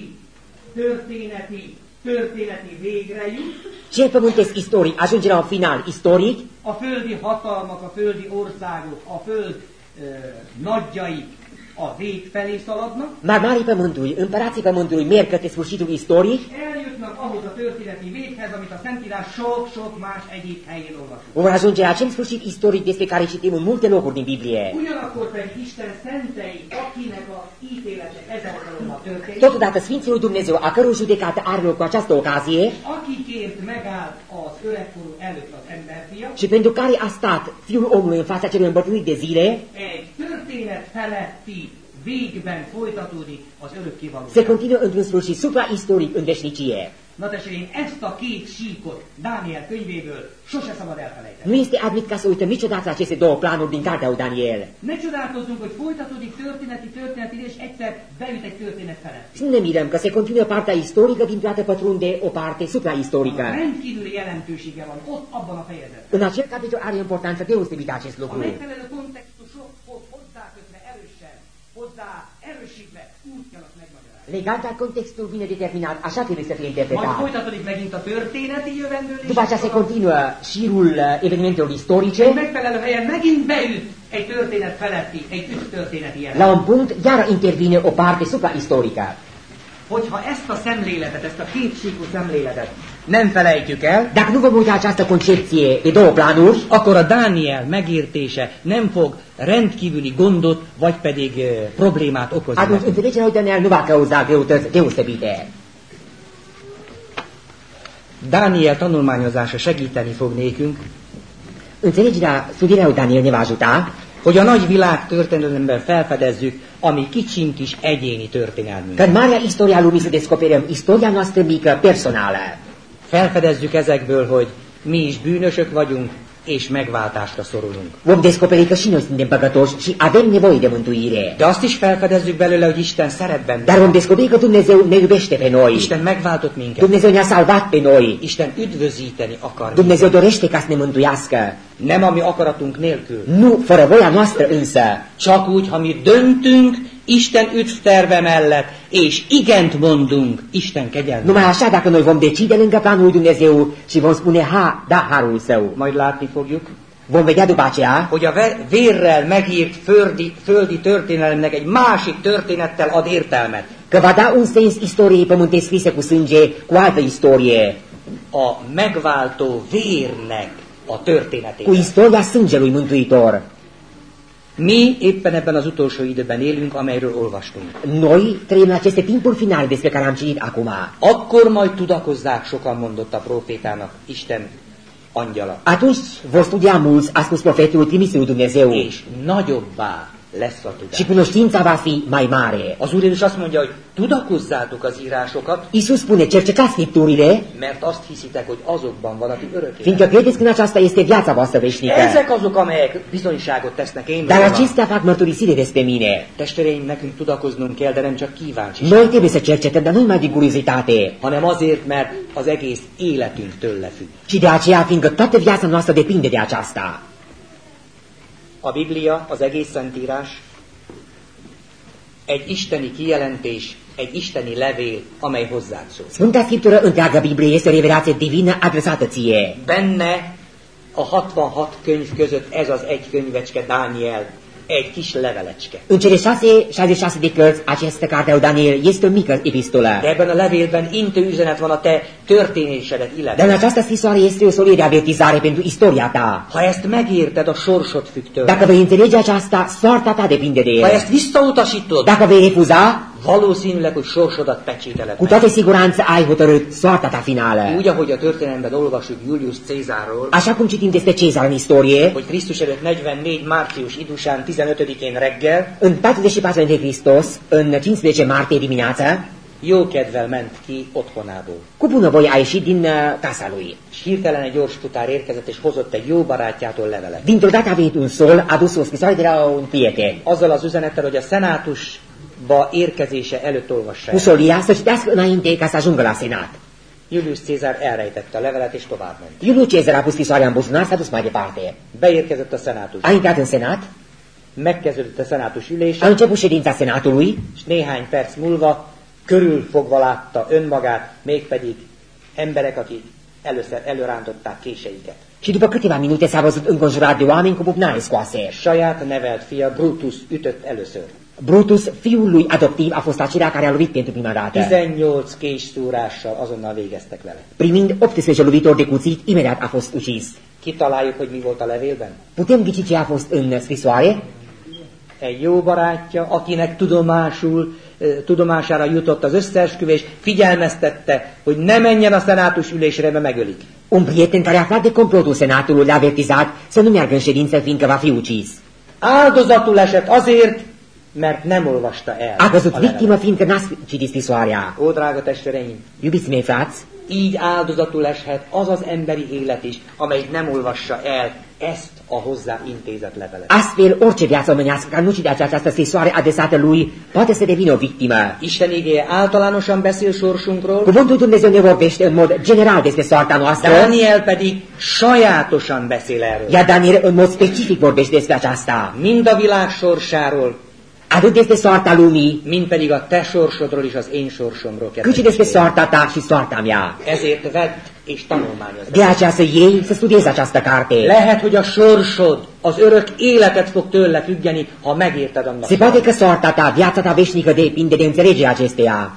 történeti, történeti végre jut, Cel pământesc istoric ajunge la un final istoric, a földi hatalmak, a földi országok, a föld ö, nagyjai a vég felé szaladnak, Mar marii pământului, împărații pământului merg către sfârșitul istoric, eljutnak ahhoz a történeti véghez, amit a Szentírás sok-sok más egyéb helyén olvasunk. vor ajunge la acel sfârșit istoric despre care citim în multe locuri din Biblie. Ugyanakkor pedig Isten szentei, akinek a ítélete ezen a történik, Totodată Sfinții lui Dumnezeu, a cărui judecată are loc cu această ocazie akiként megállt az öregkorú előtt az emberfia, și pentru care a stat Fiul omului în fața celui îmbătrânit de zile, egy történet feletti végben folytatódik az örökké Se continuă într-un sfârșit supra-istoric în veșnicie. Na testvérem, ezt a két síkot Dániel könyvéből sose szabad elfelejteni. Nu este admit ca să uităm niciodată aceste două planuri din cartea lui Daniel. Ne csodálkozzunk, hogy folytatódik történeti történeti és egyszer beüt egy történet felett. Ne mirăm că se continuă partea istorică, dintr-o dată pătrunde o parte supra-istorică. Rendkívüli jelentősége van ott abban a fejezetben. În acel capitol are importanță deosebită acest A lucru. megfelelő kontextusokhoz Legat, dar contextul bine determinat, așa trebuie să fie Majd interpretat. folytatódik megint a történeti jövendőlés. După aceea se continuă șirul uh, evenimentelor istorice. Egy megfelelő helyen megint beüt egy történet feletti, egy üt történeti La jelen. un punct, iar intervine o parte supra-istorică. Hogyha ezt a szemléletet, ezt a kétsíkú szemléletet nem felejtjük el, Dacă nu vom uita această concepție de două planuri, akkor a Dániel megértése nem fog rendkívüli gondot, vagy pedig uh, problémát okozni. atunci înțelegerea lui Daniel nu va cauza greutăți deosebite. Dániel tanulmányozása segíteni fog nékünk, Înțelegerea, studierea lui Daniel ne va ajuta hogy a nagy világ történelemben felfedezzük a mi kicsink is egyéni că történelmünket. în marea istoria lumii să descoperim istoria noastră mică, personală. Felfedezzük ezekből, hogy mi is bűnösök vagyunk, és megváltásra szorulunk. Vom descoperi că și noi suntem păcătoși și avem nevoie de mântuire. De azt is felfedezzük belőle, hogy Isten szeret Dar bennünket. vom descoperi că Dumnezeu ne iubește pe noi. Isten megváltott minket. Dumnezeu ne-a salvat pe noi. Isten üdvözíteni akar. Dumnezeu dorește ca să ne mântuiască. Nem a mi akaratunk nélkül. Nu fără voia noastră însă. Csak úgy, ha mi döntünk Isten üdvterve mellett, és igent mondunk Isten kegyelmére. Numai așa dacă noi vom decide lângă planul lui Dumnezeu și vom spune ha, da, harul său. Majd látni fogjuk, Vom vedea după aceea hogy a vérrel megírt földi, földi történelemnek egy másik történettel ad értelmet. că va da un sens istoriei pământești scrise cu sânge, cu altă istorie, A megváltó vérnek a cu történetét. istoria sângelui mântuitor. Mi éppen ebben az utolsó időben élünk, amelyről olvastunk. Noi trăim în aceste timpuri finale despre care am citit acum. Akkor majd tudakozzák, sokan mondott a profétának, Isten angyala. Atunci vor studia mulți, a spus profetul trimis lui Dumnezeu, És nagyobbá lesz a și tudás. cunoștința va fi mai mare. Az Úr Jézus azt mondja, hogy tudakozzátok az írásokat, Iisus spune, cercetați Scripturile, mert azt hiszitek, hogy azokban van a ti örök élet. fiindcă credeți că în aceasta este viața voastră veșnică. Ezek azok, amelyek bizonyságot tesznek én Dar acestea fac mărturisire despre mine. Testvéreim, nekünk tudakoznunk kell, de nem csak kíváncsi, Noi trebuie să cercetăm, dar nu numai din curiozitate, hanem azért, mert az egész életünk tőle függ. ci de aceea, fiindcă toată viața noastră depinde de aceasta. A Biblia, az egész Szentírás egy isteni kijelentés, egy isteni levél, amely hozzád szól. Sfânta Scriptură, întreaga Biblie, este o revelație divină adresată ție. Benne a 66 könyv között ez az egy könyvecske, Dániel, egy kis levelecske. În cele șase, 66 de cărți, această carte lui Daniel este o mică epistolă. De ebben a levélben intő üzenet van a te történésedet Dar în illetve. această scrisoare este o solie de avertizare pentru istoria ta. Ha ezt megérted, a sorsod függ tőle. Dacă vei înțelege aceasta, soarta ta depinde de Ha el. ezt visszautasítod, Dacă vei refuza, valószínűleg, hogy sorsodat pecsételed cu meg. toată siguranță ai hotărât soarta ta finală. Úgy, ahogy a történelemben olvasjuk Julius Cézárról, Așa cum citim despre Cezar în istorie, hogy Krisztus előtt 44 március idusán 15-én reggel în 44 de Hristos, în 15 martie dimineața, jó kedvel ment ki otthonából. cu bunăvoie a ieșit din casa lui. És hirtelen egy gyors futár érkezett, és hozott egy jó barátjától levelet. Dintr-o dată a venit un sol, a dus o scrisoare de la un prieten. Azzal az üzenettel, hogy a szenátusba érkezése előtt olvassa Cu el. solia să citească înainte ca să ajungă la senat. Julius Cézár elrejtette a levelet, és továbbment. Iuliu Cezar a pus scrisoarea în buzunar, s-a dus mai departe. Beérkezett a szenátus. A intrat în senat, Megkezdődött a szenátus ülése, a început ședința senatului és néhány perc múlva körülfogva látta önmagát, mégpedig emberek, akik először előrántották késeiket. și după câteva minute s-a văzut înconjurat de oameni cu bubnare scoase. Saját nevelt fia Brutus ütött először. Brutus, fiul lui adoptiv, a fost acela care a lovit pentru prima dată. 18 késszúrással azonnal végeztek vele. Primind 18 lovitori de cuțit, imediat a fost ucis. Kitaláljuk, hogy mi volt a levélben? Putem ghici ce a fost în scrisoare? Egy jó barátja, akinek tudomásul, tudomására jutott az összeesküvés, figyelmeztette, hogy ne menjen a szenátus ülésre, mert megölik. Un prieten care aflat de complotul senatului l-a avertizat să nu meargă în ședință fiindcă va fi ucis. Áldozatul esett azért, mert nem olvasta el. A căzut victimă fiindcă n-a citit scrisoarea. Ó, drága testvéreim, Iubiți mei frați, így áldozatul eshet az az emberi élet is, amelyik nem olvassa el ezt a hozzá intézett levelet. astfel orice viață omenească care nu citește această scrisoare adresată lui poate să devină o victimă. Isten igéje általánosan beszél sorsunkról, Cuvântul Dumnezeu ne vorbește în mod general despre soarta noastră, Dániel pedig sajátosan beszél erről. iar Daniel în mod specific vorbește despre aceasta. Mind a világ sorsáról, Atât despre soarta lumii, mind pedig a te sorsodról és az én sorsomról. kedves și despre soarta ta și soarta mea. Ezért vedd és tanulmányozd. De aceea să iei, să studiezi această carte. Lehet, hogy a sorsod, az örök életet fog tőle függeni, ha megérted annak. Se poate că soarta ta, viața ta veșnică depinde de înțelegerea acesteia.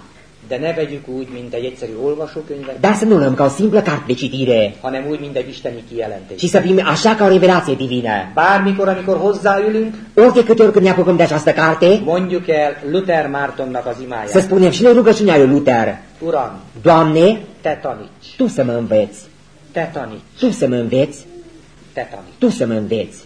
De ne vegyük úgy, mint egy egyszerű olvasókönyvet, Dar să nu luăm ca o simplă carte de citire, hanem úgy, mint egy isteni kijelentés. ci să fim așa ca o revelație divină. Bármikor, amikor hozzáülünk, Ori de câte ori când ne apucăm de această carte, mondjuk el Luther Mártonnak az să imáját. spunem și noi rugăciunea lui Luther, Uram, Doamne, te taníts, Tu să mă înveți, te taníts, Tu să mă înveți, te taníts. Tu să mă înveți.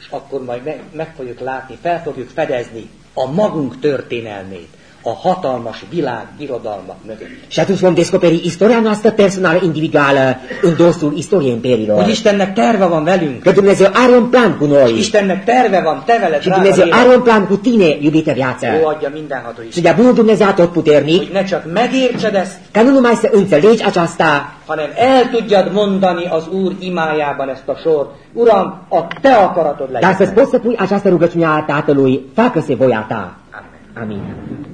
És akkor majd meg, meg fogjuk látni, fel fogjuk fedezni a magunk történelmét, a hatalmas világ birodalmak mögött. Și atunci vom descoperi istoria noastră personală, individuală, în dosul istoriei Hogy imperiilor. Istennek terve van velünk, Că Dumnezeu are un plan cu noi Istennek terve van te veled, și Dumnezeu are un plan cu tine, iubită viață. Ó, adja mindenható Și Isten, de-a bunul Dumnezeu tot puternic, hogy ne csak megértsed ezt, ca nu numai să înțelegi aceasta, hanem el tudjad mondani az Úr imájában ezt a sort. Uram, a te akaratod dar să-ți legyen. poți să pui această rugăciune a Tatălui, facă-se voia ta. Amen. Amin.